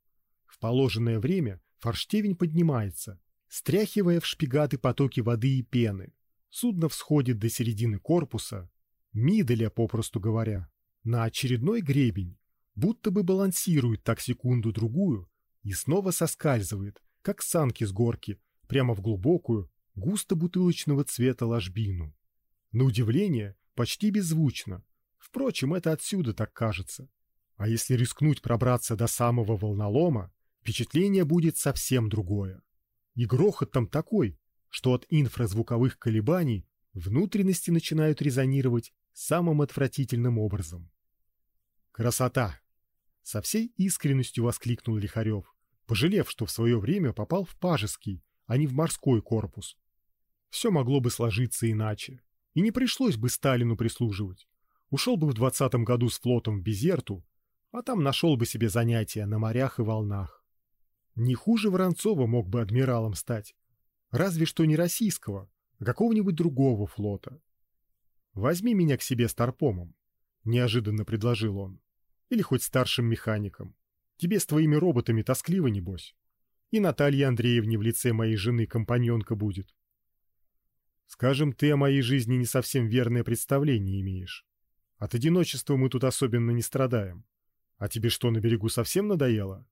В положенное время форштевень поднимается, стряхивая в шпигаты потоки воды и пены. Судно всходит до середины корпуса, миделя, попросту говоря, на очередной гребень, будто бы балансирует так секунду-другую и снова соскальзывает, как санки с горки, прямо в глубокую, густо бутылочного цвета ложбину. На удивление, почти беззвучно. Впрочем, это отсюда так кажется. А если рискнуть пробраться до самого волнолома, впечатление будет совсем другое. И грохот там такой, что от инфразвуковых колебаний внутренности начинают резонировать самым отвратительным образом. Красота! Со всей искренностью воскликнул Лихарев, пожалев, что в свое время попал в пажеский, а не в морской корпус. Все могло бы сложиться иначе, и не пришлось бы Сталину прислуживать. Ушел бы в двадцатом году с флотом в Безерту, а там нашел бы себе занятия на морях и волнах. Не хуже Воронцова мог бы адмиралом стать, разве что не российского, а какого-нибудь другого флота. Возьми меня к себе старпомом, неожиданно предложил он, или хоть старшим механиком. Тебе с твоими роботами тоскливо небось. И Наталья Андреевне в лице моей жены компаньонка будет. Скажем, ты о моей жизни не совсем верное представление имеешь. От одиночества мы тут особенно не страдаем. А тебе что, на берегу совсем надоело?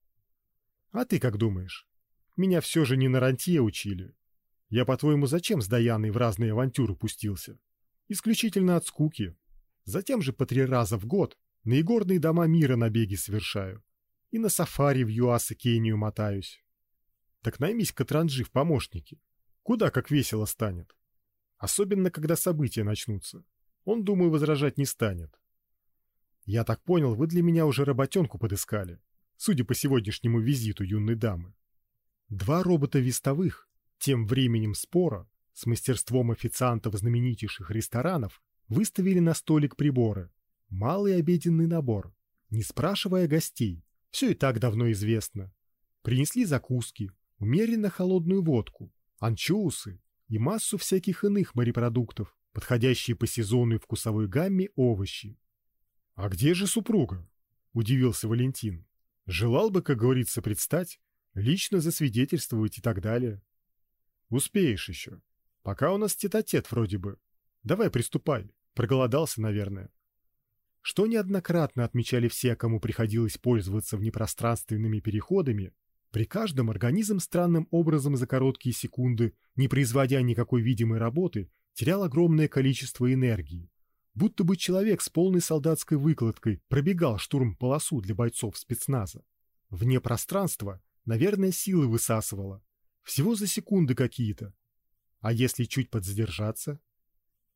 А ты как думаешь? Меня все же не на рантье учили. Я, по-твоему, зачем с Даяной в разные авантюры пустился? Исключительно от скуки. Затем же по три раза в год на игорные дома мира набеги совершаю. И на сафари в ЮАС и Кению мотаюсь. Так наймись Катранджи в помощники. Куда как весело станет. Особенно, когда события начнутся. Он, думаю, возражать не станет. Я так понял, вы для меня уже работенку подыскали, судя по сегодняшнему визиту юной дамы. Два робота вестовых, тем временем спора, с мастерством официантов знаменитейших ресторанов, выставили на столик приборы. Малый обеденный набор, не спрашивая гостей, все и так давно известно. Принесли закуски, умеренно холодную водку, анчоусы, и массу всяких иных морепродуктов, подходящие по сезону и вкусовой гамме овощи. А где же супруга? удивился Валентин. Желал бы, как говорится, предстать, лично засвидетельствовать и так далее. Успеешь еще. Пока у нас тет-а-тет вроде бы. Давай приступай. Проголодался, наверное. Что неоднократно отмечали все, кому приходилось пользоваться внепространственными переходами, при каждом организм странным образом за короткие секунды, не производя никакой видимой работы, терял огромное количество энергии. Будто бы человек с полной солдатской выкладкой пробегал штурм-полосу для бойцов спецназа. Вне пространства, наверное, силы высасывало. Всего за секунды какие-то. А если чуть подзадержаться?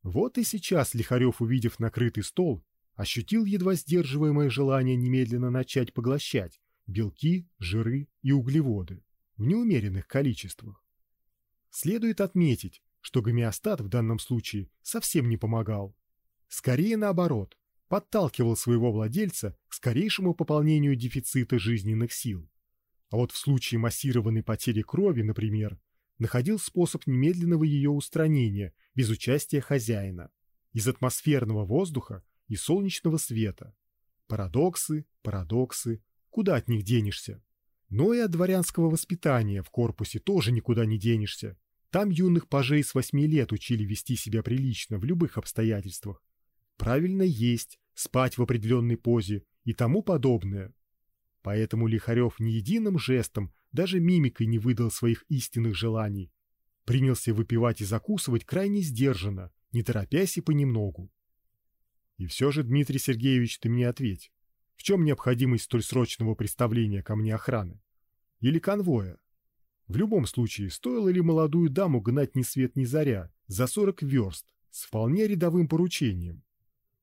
Вот и сейчас Лихарев, увидев накрытый стол, ощутил едва сдерживаемое желание немедленно начать поглощать, белки, жиры и углеводы в неумеренных количествах. Следует отметить, что гомеостат в данном случае совсем не помогал. Скорее наоборот, подталкивал своего владельца к скорейшему пополнению дефицита жизненных сил. А вот в случае массированной потери крови, например, находил способ немедленного ее устранения без участия хозяина из атмосферного воздуха и солнечного света. Парадоксы, парадоксы, Куда от них денешься? Но и от дворянского воспитания в корпусе тоже никуда не денешься. Там юных пажей с восьми лет учили вести себя прилично в любых обстоятельствах. Правильно есть, спать в определенной позе и тому подобное. Поэтому Лихарев ни единым жестом, даже мимикой не выдал своих истинных желаний. Принялся выпивать и закусывать крайне сдержанно, не торопясь и понемногу. И все же, Дмитрий Сергеевич, ты мне ответь. В чем необходимость столь срочного представления ко мне охраны? Или конвоя? В любом случае, стоило ли молодую даму гнать ни свет ни заря за сорок верст с вполне рядовым поручением?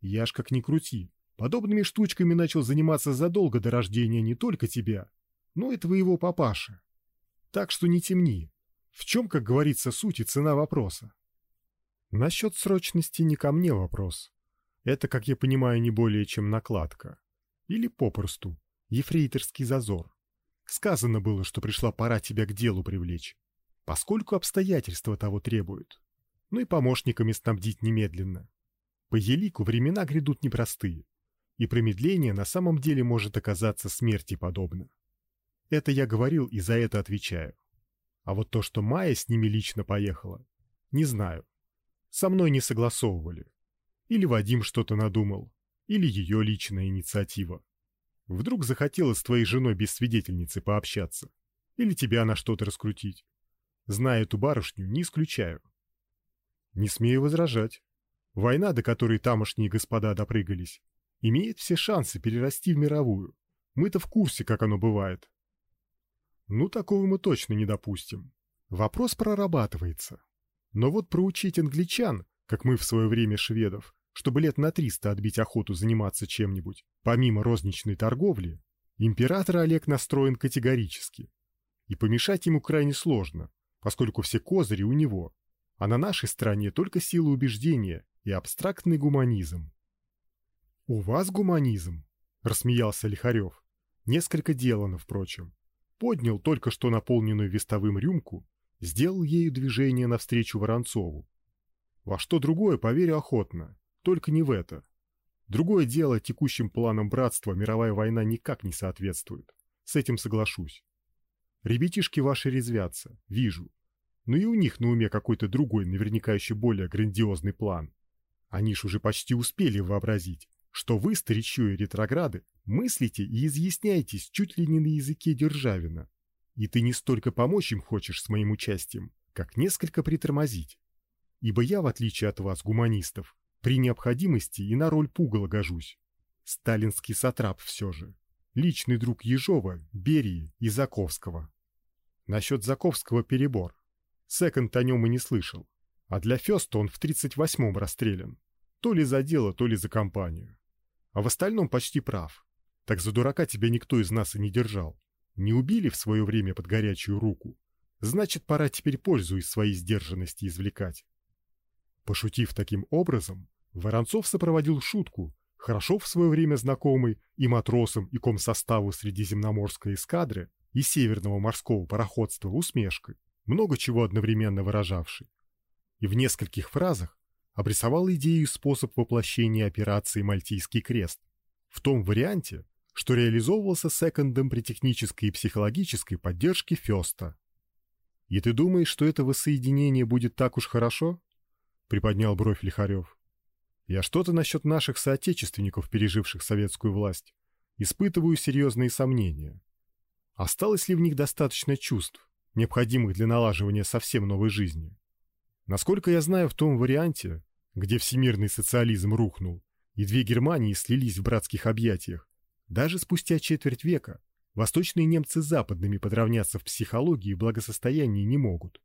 Я ж как ни крути, Подобными штучками начал заниматься задолго до рождения не только тебя, но и твоего папаши. Так что не темни. В чем, как говорится, суть и цена вопроса? Насчет срочности не ко мне вопрос. Это, как я понимаю, не более чем накладка. Или попросту ефрейторский зазор. Сказано было, что пришла пора тебя к делу привлечь, поскольку обстоятельства того требуют. Ну и помощниками снабдить немедленно. По елику времена грядут непростые, и промедление на самом деле может оказаться смерти подобно. Это я говорил и за это отвечаю. А вот то, что Майя с ними лично поехала, не знаю. Со мной не согласовывали. Или Вадим что-то надумал, или ее личная инициатива. Вдруг захотела с твоей женой без свидетельницы пообщаться, или тебя на что-то раскрутить. Зная эту барышню, не исключаю. Не смею возражать. Война, до которой тамошние господа допрыгались, имеет все шансы перерасти в мировую. Мы-то в курсе, как оно бывает. Ну, такого мы точно не допустим. Вопрос прорабатывается. Но вот проучить англичан, как мы в свое время шведов, чтобы лет на триста отбить охоту заниматься чем-нибудь, помимо розничной торговли, император Олег настроен категорически. И помешать ему крайне сложно, поскольку все козыри у него, а на нашей стороне только сила убеждения и абстрактный гуманизм. «У вас гуманизм?» — рассмеялся Лихарев. Несколько делано, впрочем. Поднял только что наполненную вестовым рюмку, сделал ею движение навстречу Воронцову. Во что другое поверю охотно, только не в это. Другое дело, текущим планам братства мировая война никак не соответствует. С этим соглашусь. Ребятишки ваши резвятся, вижу. Но и у них на уме какой-то другой, наверняка еще более грандиозный план. Они ж уже почти успели вообразить, что вы, старичьи ретрограды, мыслите и изъясняетесь чуть ли не на языке Державина. И ты не столько помочь им хочешь с моим участием, как несколько притормозить. Ибо я, в отличие от вас, гуманистов, при необходимости и на роль пугала гожусь. Сталинский сатрап все же. Личный друг Ежова, Берии и Заковского. Насчет Заковского перебор. Секонд о нем и не слышал. А для Феста он в 38-м расстрелян. То ли за дело, то ли за компанию. А в остальном почти прав. Так за дурака тебя никто из нас и не держал. Не убили в свое время под горячую руку. Значит, пора теперь пользу из своей сдержанности извлекать. Пошутив таким образом, Воронцов сопроводил шутку, хорошо в свое время знакомый и матросам, и комсоставу Средиземноморской эскадры, и Северного морского пароходства усмешкой, много чего одновременно выражавший. И в нескольких фразах обрисовал идею и способ воплощения операции «Мальтийский крест» в том варианте, что реализовывался секондом при технической и психологической поддержке Фёста. «И ты думаешь, что это воссоединение будет так уж хорошо?» — приподнял бровь Лихарев. Я что-то насчет наших соотечественников, переживших советскую власть, испытываю серьезные сомнения. Осталось ли в них достаточно чувств, необходимых для налаживания совсем новой жизни? Насколько я знаю, в том варианте, где всемирный социализм рухнул и две Германии слились в братских объятиях, даже спустя четверть века восточные немцы с западными подравняться в психологии и благосостоянии не могут.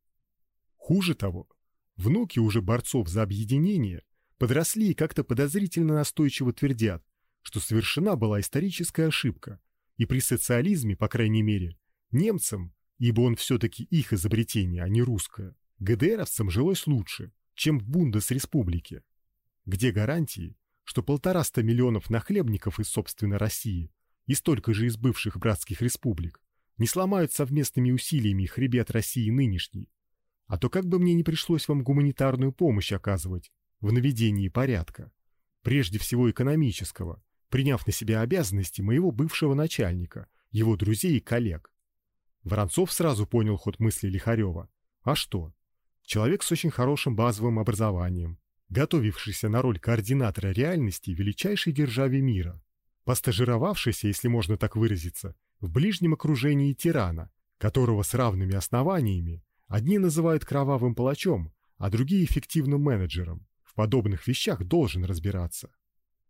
Хуже того, внуки уже борцов за объединение подросли и как-то подозрительно настойчиво твердят, что совершена была историческая ошибка, и при социализме, по крайней мере, немцам, ибо он все-таки их изобретение, а не русское, ГДРовцам жилось лучше, чем в Бундесреспублике. Где гарантии, что полтораста миллионов нахлебников из собственной России и столько же из бывших братских республик не сломают совместными усилиями хребет России нынешней, а то как бы мне не пришлось вам гуманитарную помощь оказывать в наведении порядка, прежде всего экономического, приняв на себя обязанности моего бывшего начальника, его друзей и коллег. Воронцов сразу понял ход мысли Лихарева. А что? Человек с очень хорошим базовым образованием, готовившийся на роль координатора реальности величайшей державе мира, постажировавшийся, если можно так выразиться, в ближнем окружении тирана, которого с равными основаниями одни называют кровавым палачом, а другие эффективным менеджером в подобных вещах должен разбираться.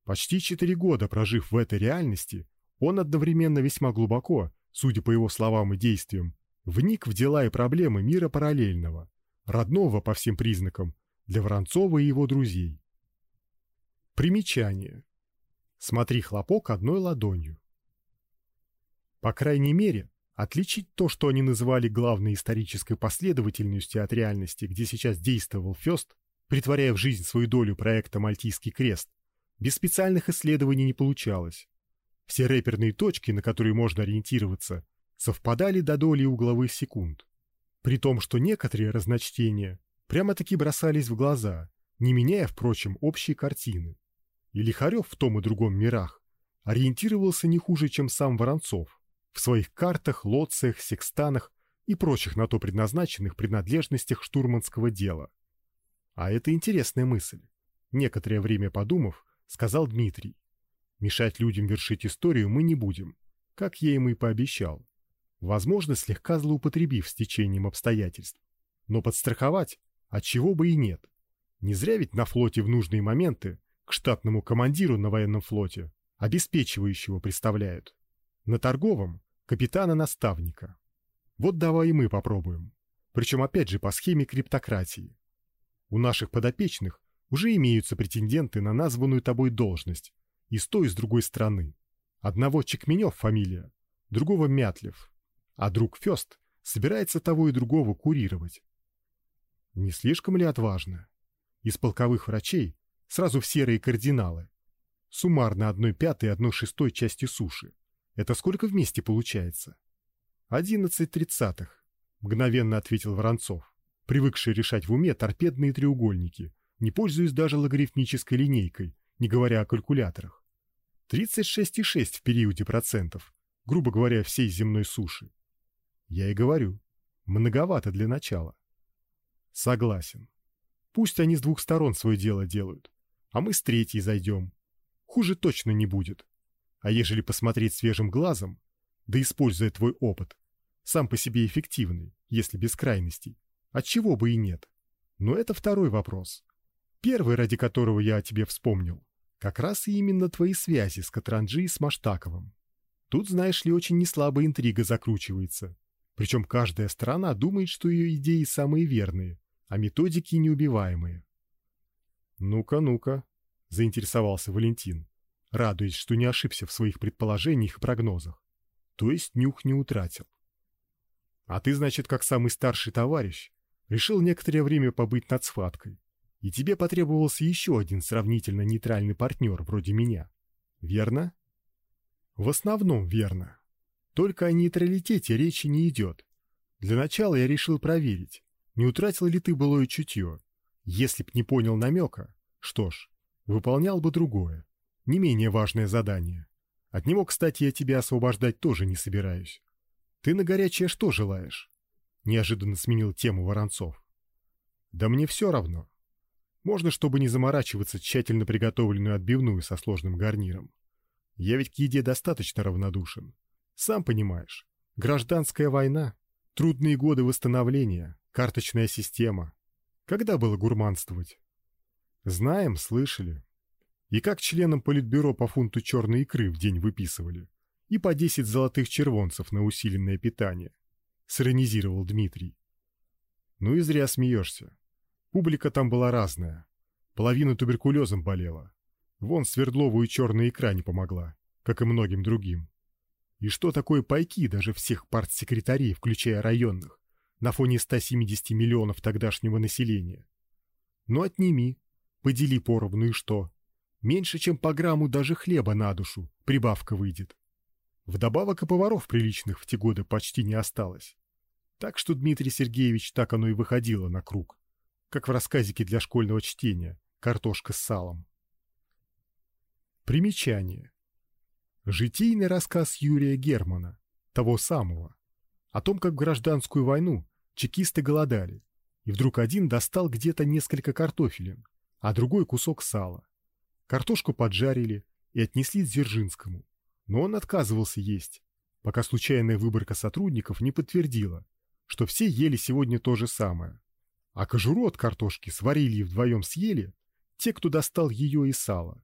Почти четыре года прожив в этой реальности, он одновременно весьма глубоко, судя по его словам и действиям, вник в дела и проблемы мира параллельного, родного по всем признакам, для Воронцова и его друзей. Примечание. Смотри хлопок одной ладонью. По крайней мере, отличить то, что они называли главной исторической последовательностью от реальности, где сейчас действовал Фёст, притворяя в жизнь свою долю проекта «Мальтийский крест», без специальных исследований не получалось. Все рэперные точки, на которые можно ориентироваться, совпадали до доли угловых секунд. При том, что некоторые разночтения прямо-таки бросались в глаза, не меняя, впрочем, общей картины. И Лихарев в том и другом мирах ориентировался не хуже, чем сам Воронцов, в своих картах, лоциях, секстанах и прочих на то предназначенных принадлежностях штурманского дела. А это интересная мысль. Некоторое время подумав, сказал Дмитрий. Мешать людям вершить историю мы не будем, как я им и пообещал. Возможно, слегка злоупотребив стечением обстоятельств. Но подстраховать, от чего бы и нет. Не зря ведь на флоте в нужные моменты к штатному командиру на военном флоте обеспечивающего представляют. На торговом капитана-наставника. Вот давай и мы попробуем. Причем опять же по схеме криптократии. У наших подопечных уже имеются претенденты на названную тобой должность и с той и с другой стороны. Одного Чекменев фамилия, другого Мятлев, а друг Фёст собирается того и другого курировать. Не слишком ли отважно? Из полковых врачей сразу в серые кардиналы. Суммарно одной пятой и одной шестой части суши. Это сколько вместе получается? Одиннадцать тридцатых, мгновенно ответил Воронцов, привыкший решать в уме торпедные треугольники, не пользуясь даже логарифмической линейкой, не говоря о калькуляторах. Тридцать шесть и шесть в периоде процентов, грубо говоря, всей земной суши. Я и говорю, многовато для начала. Согласен. Пусть они с двух сторон свое дело делают, а мы с третьей зайдем. Хуже точно не будет. А ежели посмотреть свежим глазом, да используя твой опыт, сам по себе эффективный, если без крайностей, от чего бы и нет. Но это второй вопрос. Первый, ради которого я о тебе вспомнил, как раз и именно твои связи с Катранджи и с Маштаковым. Тут, знаешь ли, очень неслабая интрига закручивается. Причем каждая сторона думает, что ее идеи самые верные, а методики неубиваемые. Ну-ка, ну-ка, заинтересовался Валентин, радуясь, что не ошибся в своих предположениях и прогнозах. То есть нюх не утратил. А ты, значит, как самый старший товарищ, решил некоторое время побыть над схваткой, и тебе потребовался еще один сравнительно нейтральный партнер вроде меня, верно? В основном верно. Только о нейтралитете речи не идет. Для начала я решил проверить, не утратил ли ты былое чутье? Если б не понял намека, что ж, выполнял бы другое, не менее важное задание. От него, кстати, я тебя освобождать тоже не собираюсь. Ты на горячее что желаешь? Неожиданно сменил тему Воронцов. Да мне все равно. Можно, чтобы не заморачиваться, тщательно приготовленную отбивную со сложным гарниром. Я ведь к еде достаточно равнодушен. Сам понимаешь, гражданская война, трудные годы восстановления, Карточная система. Когда было гурманствовать? Знаем, слышали. И как членам политбюро по фунту черной икры в день выписывали. И по десять золотых червонцев на усиленное питание. Сиронизировал Дмитрий. Ну и зря смеешься. Публика там была разная. Половина туберкулезом болела. Вон Свердлову и черная икра не помогла, как и многим другим. И что такое пайки даже всех партсекретарей, включая районных? на фоне 170 миллионов тогдашнего населения. Ну отними, подели поровну и что? Меньше, чем по грамму даже хлеба на душу прибавка выйдет. Вдобавок и поваров приличных в те годы почти не осталось. Так что Дмитрий Сергеевич так оно и выходило на круг, как в рассказике для школьного чтения «Картошка с салом». Примечание. Житийный рассказ Юрия Германа, того самого, о том, как в гражданскую войну Чекисты голодали, и вдруг один достал где-то несколько картофелин, а другой кусок сала. Картошку поджарили и отнесли Дзержинскому, но он отказывался есть, пока случайная выборка сотрудников не подтвердила, что все ели сегодня то же самое. А кожуру от картошки сварили и вдвоем съели те, кто достал ее и сало.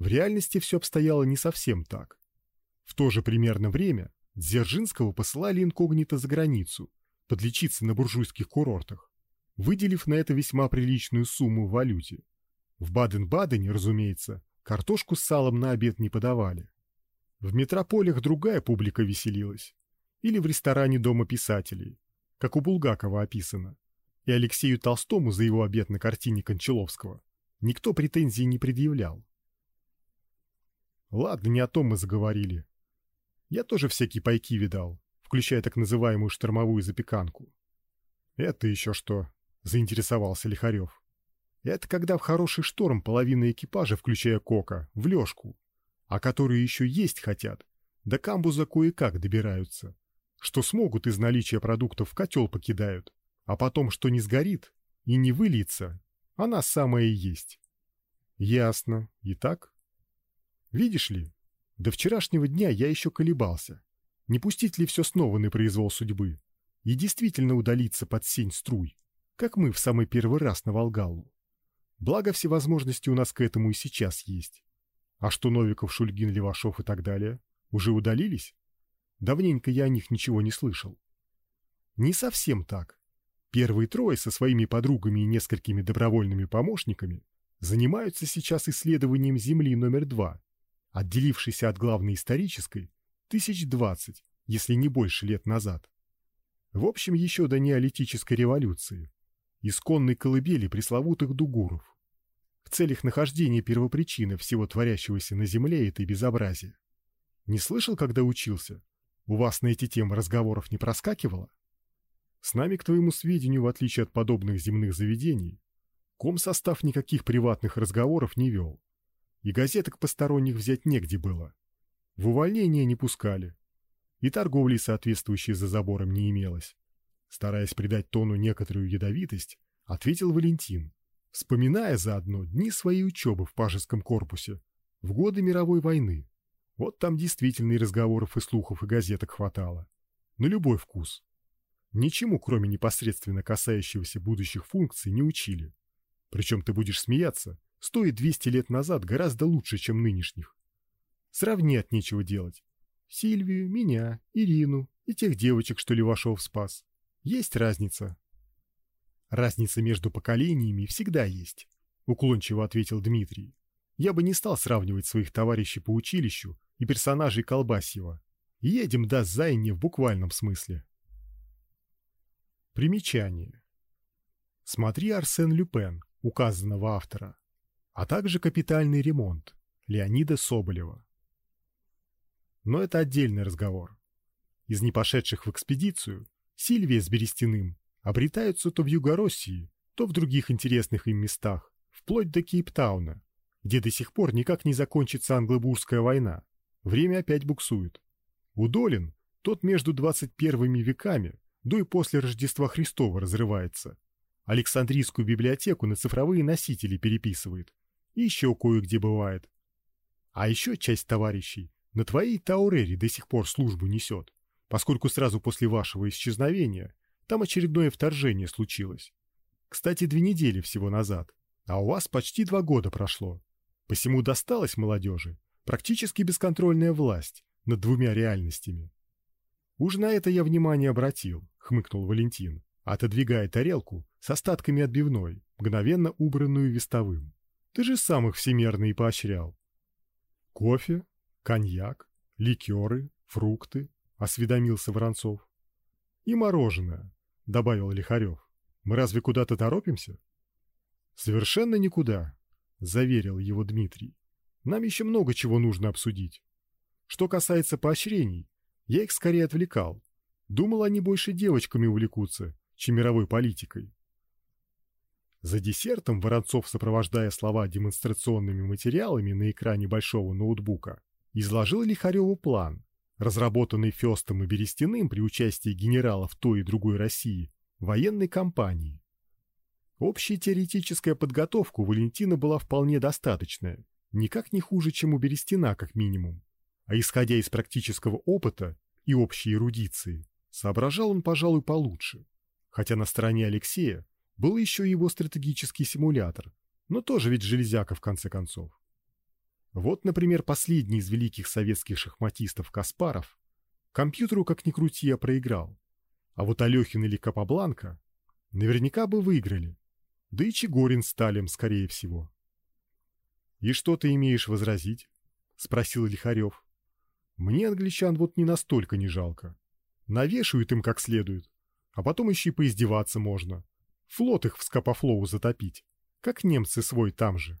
В реальности все обстояло не совсем так. В то же примерно время Дзержинского посылали инкогнито за границу, подлечиться на буржуйских курортах, выделив на это весьма приличную сумму в валюте. В Баден-Бадене, разумеется, картошку с салом на обед не подавали. В метрополях другая публика веселилась. Или в ресторане Дома писателей, как у Булгакова описано. И Алексею Толстому за его обед на картине Кончаловского никто претензий не предъявлял. Ладно, не о том мы заговорили. Я тоже всякие пайки видал, включая так называемую штормовую запеканку. Это еще что? Заинтересовался Лихарев. Это когда в хороший шторм половина экипажа, включая Кока, в лёжку, а которые еще есть хотят, до камбуза кое-как добираются, что смогут из наличия продуктов в котел покидают, а потом что не сгорит и не выльется, она самая и есть. Ясно. И так? Видишь ли, до вчерашнего дня я еще колебался, не пустить ли все снова на произвол судьбы и действительно удалиться под сень струй, как мы в самый первый раз на Волгалу. Благо все возможности у нас к этому и сейчас есть. А что Новиков, Шульгин, Левашов и так далее уже удалились? Давненько я о них ничего не слышал. Не совсем так. Первые трое со своими подругами и несколькими добровольными помощниками занимаются сейчас исследованием Земли номер два, отделившейся от главной исторической тысяч двадцать, если не больше лет назад. В общем, еще до неолитической революции, исконной колыбели пресловутых дугуров, в целях нахождения первопричины всего творящегося на Земле этой безобразия. Не слышал, когда учился? У вас на эти темы разговоров не проскакивало? С нами, к твоему сведению, в отличие от подобных земных заведений, комсостав никаких приватных разговоров не вел, и газеток посторонних взять негде было. В увольнение не пускали, и торговли соответствующей за забором не имелось. Стараясь придать тону некоторую ядовитость, ответил Валентин, вспоминая заодно дни своей учебы в пажеском корпусе в годы мировой войны. Вот там действительно и разговоров и слухов и газеток хватало. На любой вкус. Ничему, кроме непосредственно касающегося будущих функций, не учили. Причем ты будешь смеяться, стоит 200 лет назад гораздо лучше, чем нынешних. Сравни от нечего делать. Сильвию, меня, Ирину и тех девочек, что Левашов спас. Есть разница. Разница между поколениями всегда есть, уклончиво ответил Дмитрий. Я бы не стал сравнивать своих товарищей по училищу и персонажей Колбасьева. Едем до Зайни в буквальном смысле. Примечание. Смотри Арсен Люпен, указанного автора, а также «Капитальный ремонт» Леонида Соболева. Но это отдельный разговор. Из непошедших в экспедицию Сильвия с Берестяным обретаются то в Юго-России, то в других интересных им местах, вплоть до Кейптауна, где до сих пор никак не закончится англобурская война. Время опять буксует. Удолен, тот между двадцать первыми веками до и после Рождества Христова разрывается. Александрийскую библиотеку на цифровые носители переписывает. И еще кое-где бывает. А еще часть товарищей на твоей Таурере до сих пор службу несет, поскольку сразу после вашего исчезновения там очередное вторжение случилось. Кстати, две недели всего назад, а у вас почти два года прошло. Посему досталась молодежи практически бесконтрольная власть над двумя реальностями. Уж на это я внимание обратил, хмыкнул Валентин, отодвигая тарелку с остатками отбивной, мгновенно убранную вестовым. Ты же сам их всемерно поощрял. Кофе, коньяк, ликеры, фрукты, осведомился Воронцов. И мороженое, добавил Лихарев. Мы разве куда-то торопимся? Совершенно никуда, заверил его Дмитрий. Нам еще много чего нужно обсудить. Что касается поощрений, я их скорее отвлекал. Думал, они больше девочками увлекутся, чем мировой политикой. За десертом Воронцов, сопровождая слова демонстрационными материалами на экране большого ноутбука, изложил Лихареву план, разработанный Фестом и Берестяным при участии генералов той и другой России военной кампании. Общая теоретическая подготовка у Валентина была вполне достаточная, никак не хуже, чем у Берестина как минимум а исходя из практического опыта и общей эрудиции, соображал он, пожалуй, получше. Хотя на стороне Алексея был еще его стратегический симулятор, но тоже ведь железяка в конце концов. Вот, например, последний из великих советских шахматистов Каспаров компьютеру как ни крути я проиграл, а вот Алехин или Капабланка наверняка бы выиграли, да и Чегорин с Талем, скорее всего. И что ты имеешь возразить? спросил Лихарев. Мне англичан вот не настолько не жалко. Навешают им как следует, а потом еще и поиздеваться можно. Флот их в Скапофлоу затопить, как немцы свой там же.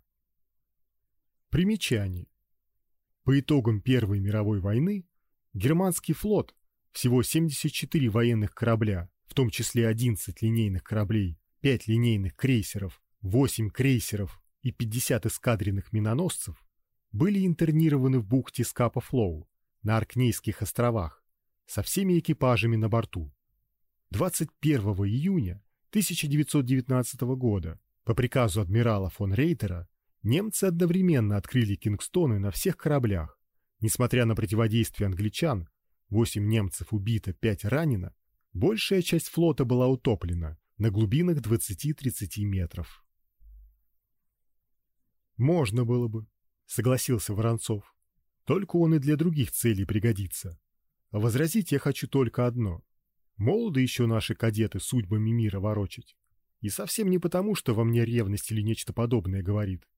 Примечание. По итогам Первой мировой войны германский флот, всего 74 военных корабля, в том числе 11 линейных кораблей, 5 линейных крейсеров, 8 крейсеров и 50 эскадренных миноносцев, были интернированы в бухте Скапа-Флоу на Аркнейских островах со всеми экипажами на борту. 21 июня 1919 года по приказу адмирала фон Рейтера немцы одновременно открыли Кингстоны на всех кораблях. Несмотря на противодействие англичан, 8 немцев убито, 5 ранено, большая часть флота была утоплена на глубинах 20-30 метров. Можно было бы, согласился Воронцов. Только он и для других целей пригодится. А возразить я хочу только одно: молоды еще наши кадеты судьбами мира ворочать, и совсем не потому, что во мне ревность или нечто подобное говорит.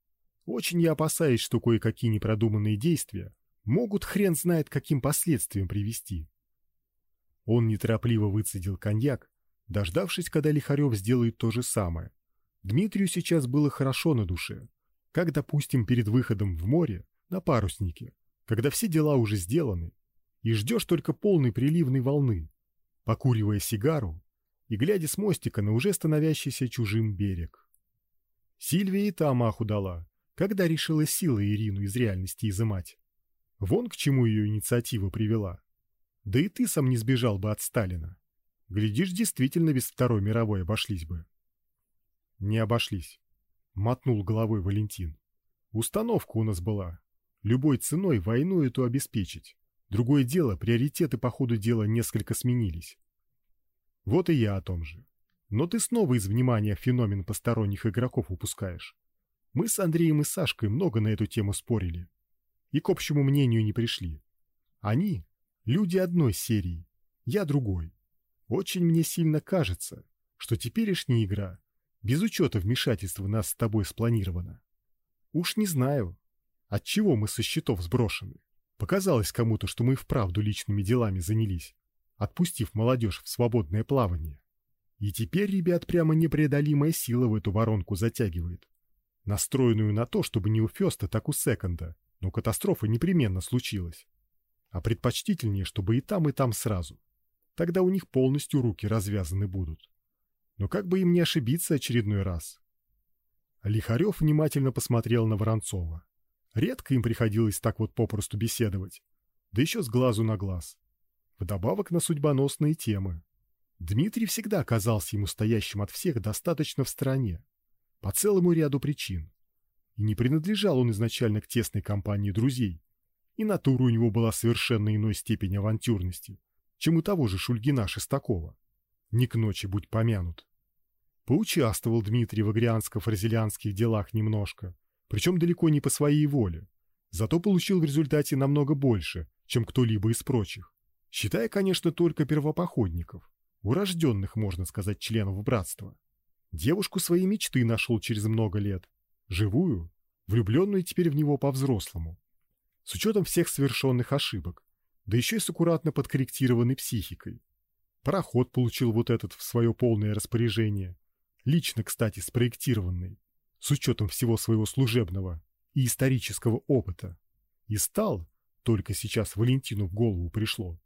Очень я опасаюсь, что кое-какие непродуманные действия могут хрен знает каким последствиям привести. Он неторопливо выцедил коньяк, дождавшись, когда Лихарев сделает то же самое. Дмитрию сейчас было хорошо на душе, как, допустим, перед выходом в море на паруснике, когда все дела уже сделаны, и ждешь только полной приливной волны, покуривая сигару и глядя с мостика на уже становящийся чужим берег. Сильвия и та маху дала, когда решила силой Ирину из реальности изымать. Вон к чему ее инициатива привела. Да и ты сам не сбежал бы от Сталина. Глядишь, действительно без Второй мировой обошлись бы. Не обошлись. Мотнул головой Валентин. Установка у нас была. Любой ценой войну эту обеспечить. Другое дело, приоритеты по ходу дела несколько сменились. Вот и я о том же. Но ты снова из внимания феномен посторонних игроков упускаешь. Мы с Андреем и Сашкой много на эту тему спорили. И к общему мнению не пришли. Они — люди одной серии, я другой. Очень мне сильно кажется, что теперешняя игра без учета вмешательства нас с тобой спланировано. Уж не знаю, от чего мы со счетов сброшены. Показалось кому-то, что мы вправду личными делами занялись, отпустив молодежь в свободное плавание. И теперь ребят прямо непреодолимая сила в эту воронку затягивает, настроенную на то, чтобы не у Феста, так у Секонда, но катастрофа непременно случилась. А предпочтительнее, чтобы и там, и там сразу. Тогда у них полностью руки развязаны будут. Но как бы им не ошибиться очередной раз? Лихарев внимательно посмотрел на Воронцова. Редко им приходилось так вот попросту беседовать, да еще с глазу на глаз. Вдобавок на судьбоносные темы. Дмитрий всегда казался ему стоящим от всех достаточно в стороне, по целому ряду причин. И не принадлежал он изначально к тесной компании друзей, и натура у него была совершенно иной степени авантюрности, чем у того же Шульгина Шестакова не к ночи будь помянут. Поучаствовал Дмитрий в агрианско-фразелианских делах немножко, причем далеко не по своей воле, зато получил в результате намного больше, чем кто-либо из прочих, считая, конечно, только первопоходников, урожденных, можно сказать, членов братства. Девушку своей мечты нашел через много лет, живую, влюбленную теперь в него по-взрослому, с учетом всех совершенных ошибок, да еще и с аккуратно подкорректированной психикой, Пароход получил вот этот в свое полное распоряжение, лично, кстати, спроектированный, с учетом всего своего служебного и исторического опыта, и стал, только сейчас Валентину в голову пришло,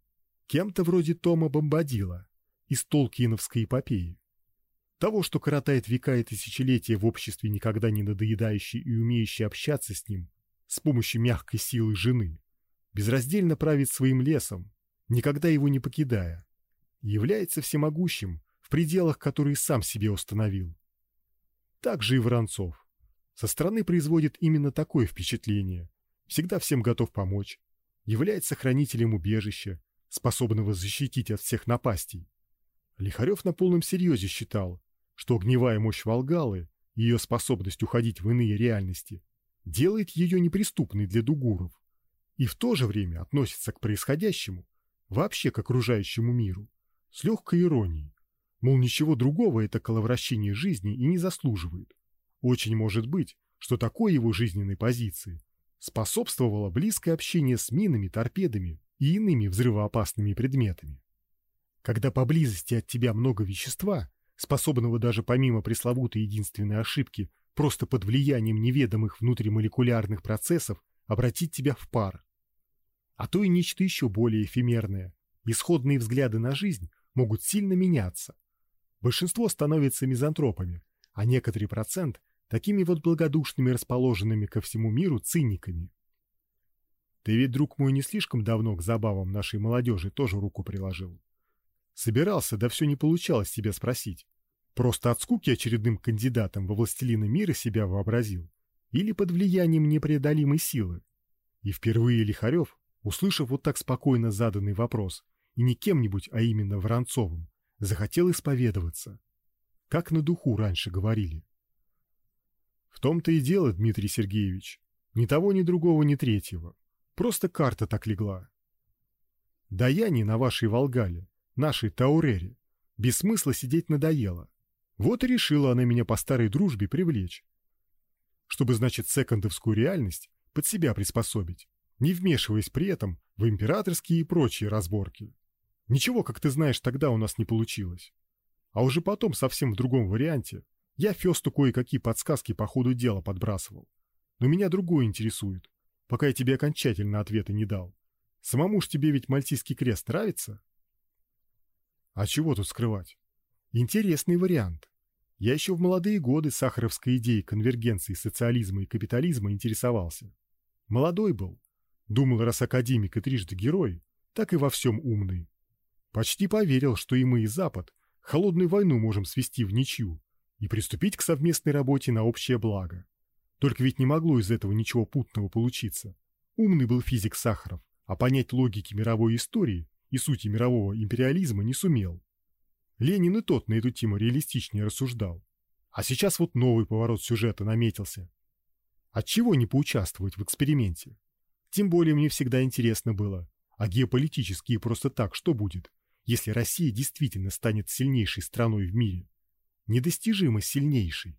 кем-то вроде Тома Бомбадила из Толкиновской эпопеи. Того, что коротает века и тысячелетия в обществе никогда не надоедающей и умеющей общаться с ним с помощью мягкой силы жены, безраздельно правит своим лесом, никогда его не покидая, является всемогущим в пределах, которые сам себе установил. Так же и Воронцов. Со стороны производит именно такое впечатление. Всегда всем готов помочь, является хранителем убежища, способного защитить от всех напастей. Лихарев на полном серьезе считал, что огневая мощь Волгалы и ее способность уходить в иные реальности делает ее неприступной для дугуров и в то же время относится к происходящему вообще к окружающему миру с легкой иронией, мол, ничего другого это коловращение жизни и не заслуживает. очень может быть, что такой его жизненной позиции способствовало близкое общение с минами, торпедами и иными взрывоопасными предметами. Когда поблизости от тебя много вещества, способного даже помимо пресловутой единственной ошибки, просто под влиянием неведомых внутримолекулярных процессов обратить тебя в пар. А то и нечто еще более эфемерное. Исходные взгляды на жизнь могут сильно меняться. Большинство становится мизантропами, а некоторый процент такими вот благодушными расположенными ко всему миру циниками. Ты ведь, друг мой, не слишком давно к забавам нашей молодежи тоже руку приложил. Собирался, да все не получалось тебя спросить. Просто от скуки очередным кандидатом во властелина мира себя вообразил? Или под влиянием непреодолимой силы? И впервые Лихарев, услышав вот так спокойно заданный вопрос, и не кем-нибудь, а именно Воронцовым, захотел исповедоваться. Как на духу раньше говорили. В том-то и дело, Дмитрий Сергеевич. Ни того, ни другого, ни третьего. Просто карта так легла. Да я не на вашей Волгале, нашей Таурере. Без смысла сидеть надоело. Вот и решила она меня по старой дружбе привлечь. Чтобы, значит, секондовскую реальность под себя приспособить, не вмешиваясь при этом в императорские и прочие разборки. Ничего, как ты знаешь, тогда у нас не получилось. А уже потом совсем в другом варианте я Фёсту кое-какие подсказки по ходу дела подбрасывал. Но меня другое интересует, пока я тебе окончательно ответа не дал. Самому ж тебе ведь Мальтийский крест нравится? А чего тут скрывать? Интересный вариант. Я еще в молодые годы сахаровской идеей конвергенции социализма и капитализма интересовался. Молодой был. Думал, раз академик и трижды герой, так и во всем умный. Почти поверил, что и мы, и Запад холодную войну можем свести в ничью, и приступить к совместной работе на общее благо. Только ведь не могло из этого ничего путного получиться. Умный был физик Сахаров, а понять логики мировой истории и сути мирового империализма не сумел. Ленин и тот на эту тему реалистичнее рассуждал. А сейчас вот новый поворот сюжета наметился. Отчего не поучаствовать в эксперименте? Тем более мне всегда интересно было, а геополитически просто так что будет, если Россия действительно станет сильнейшей страной в мире? недостижимо сильнейший.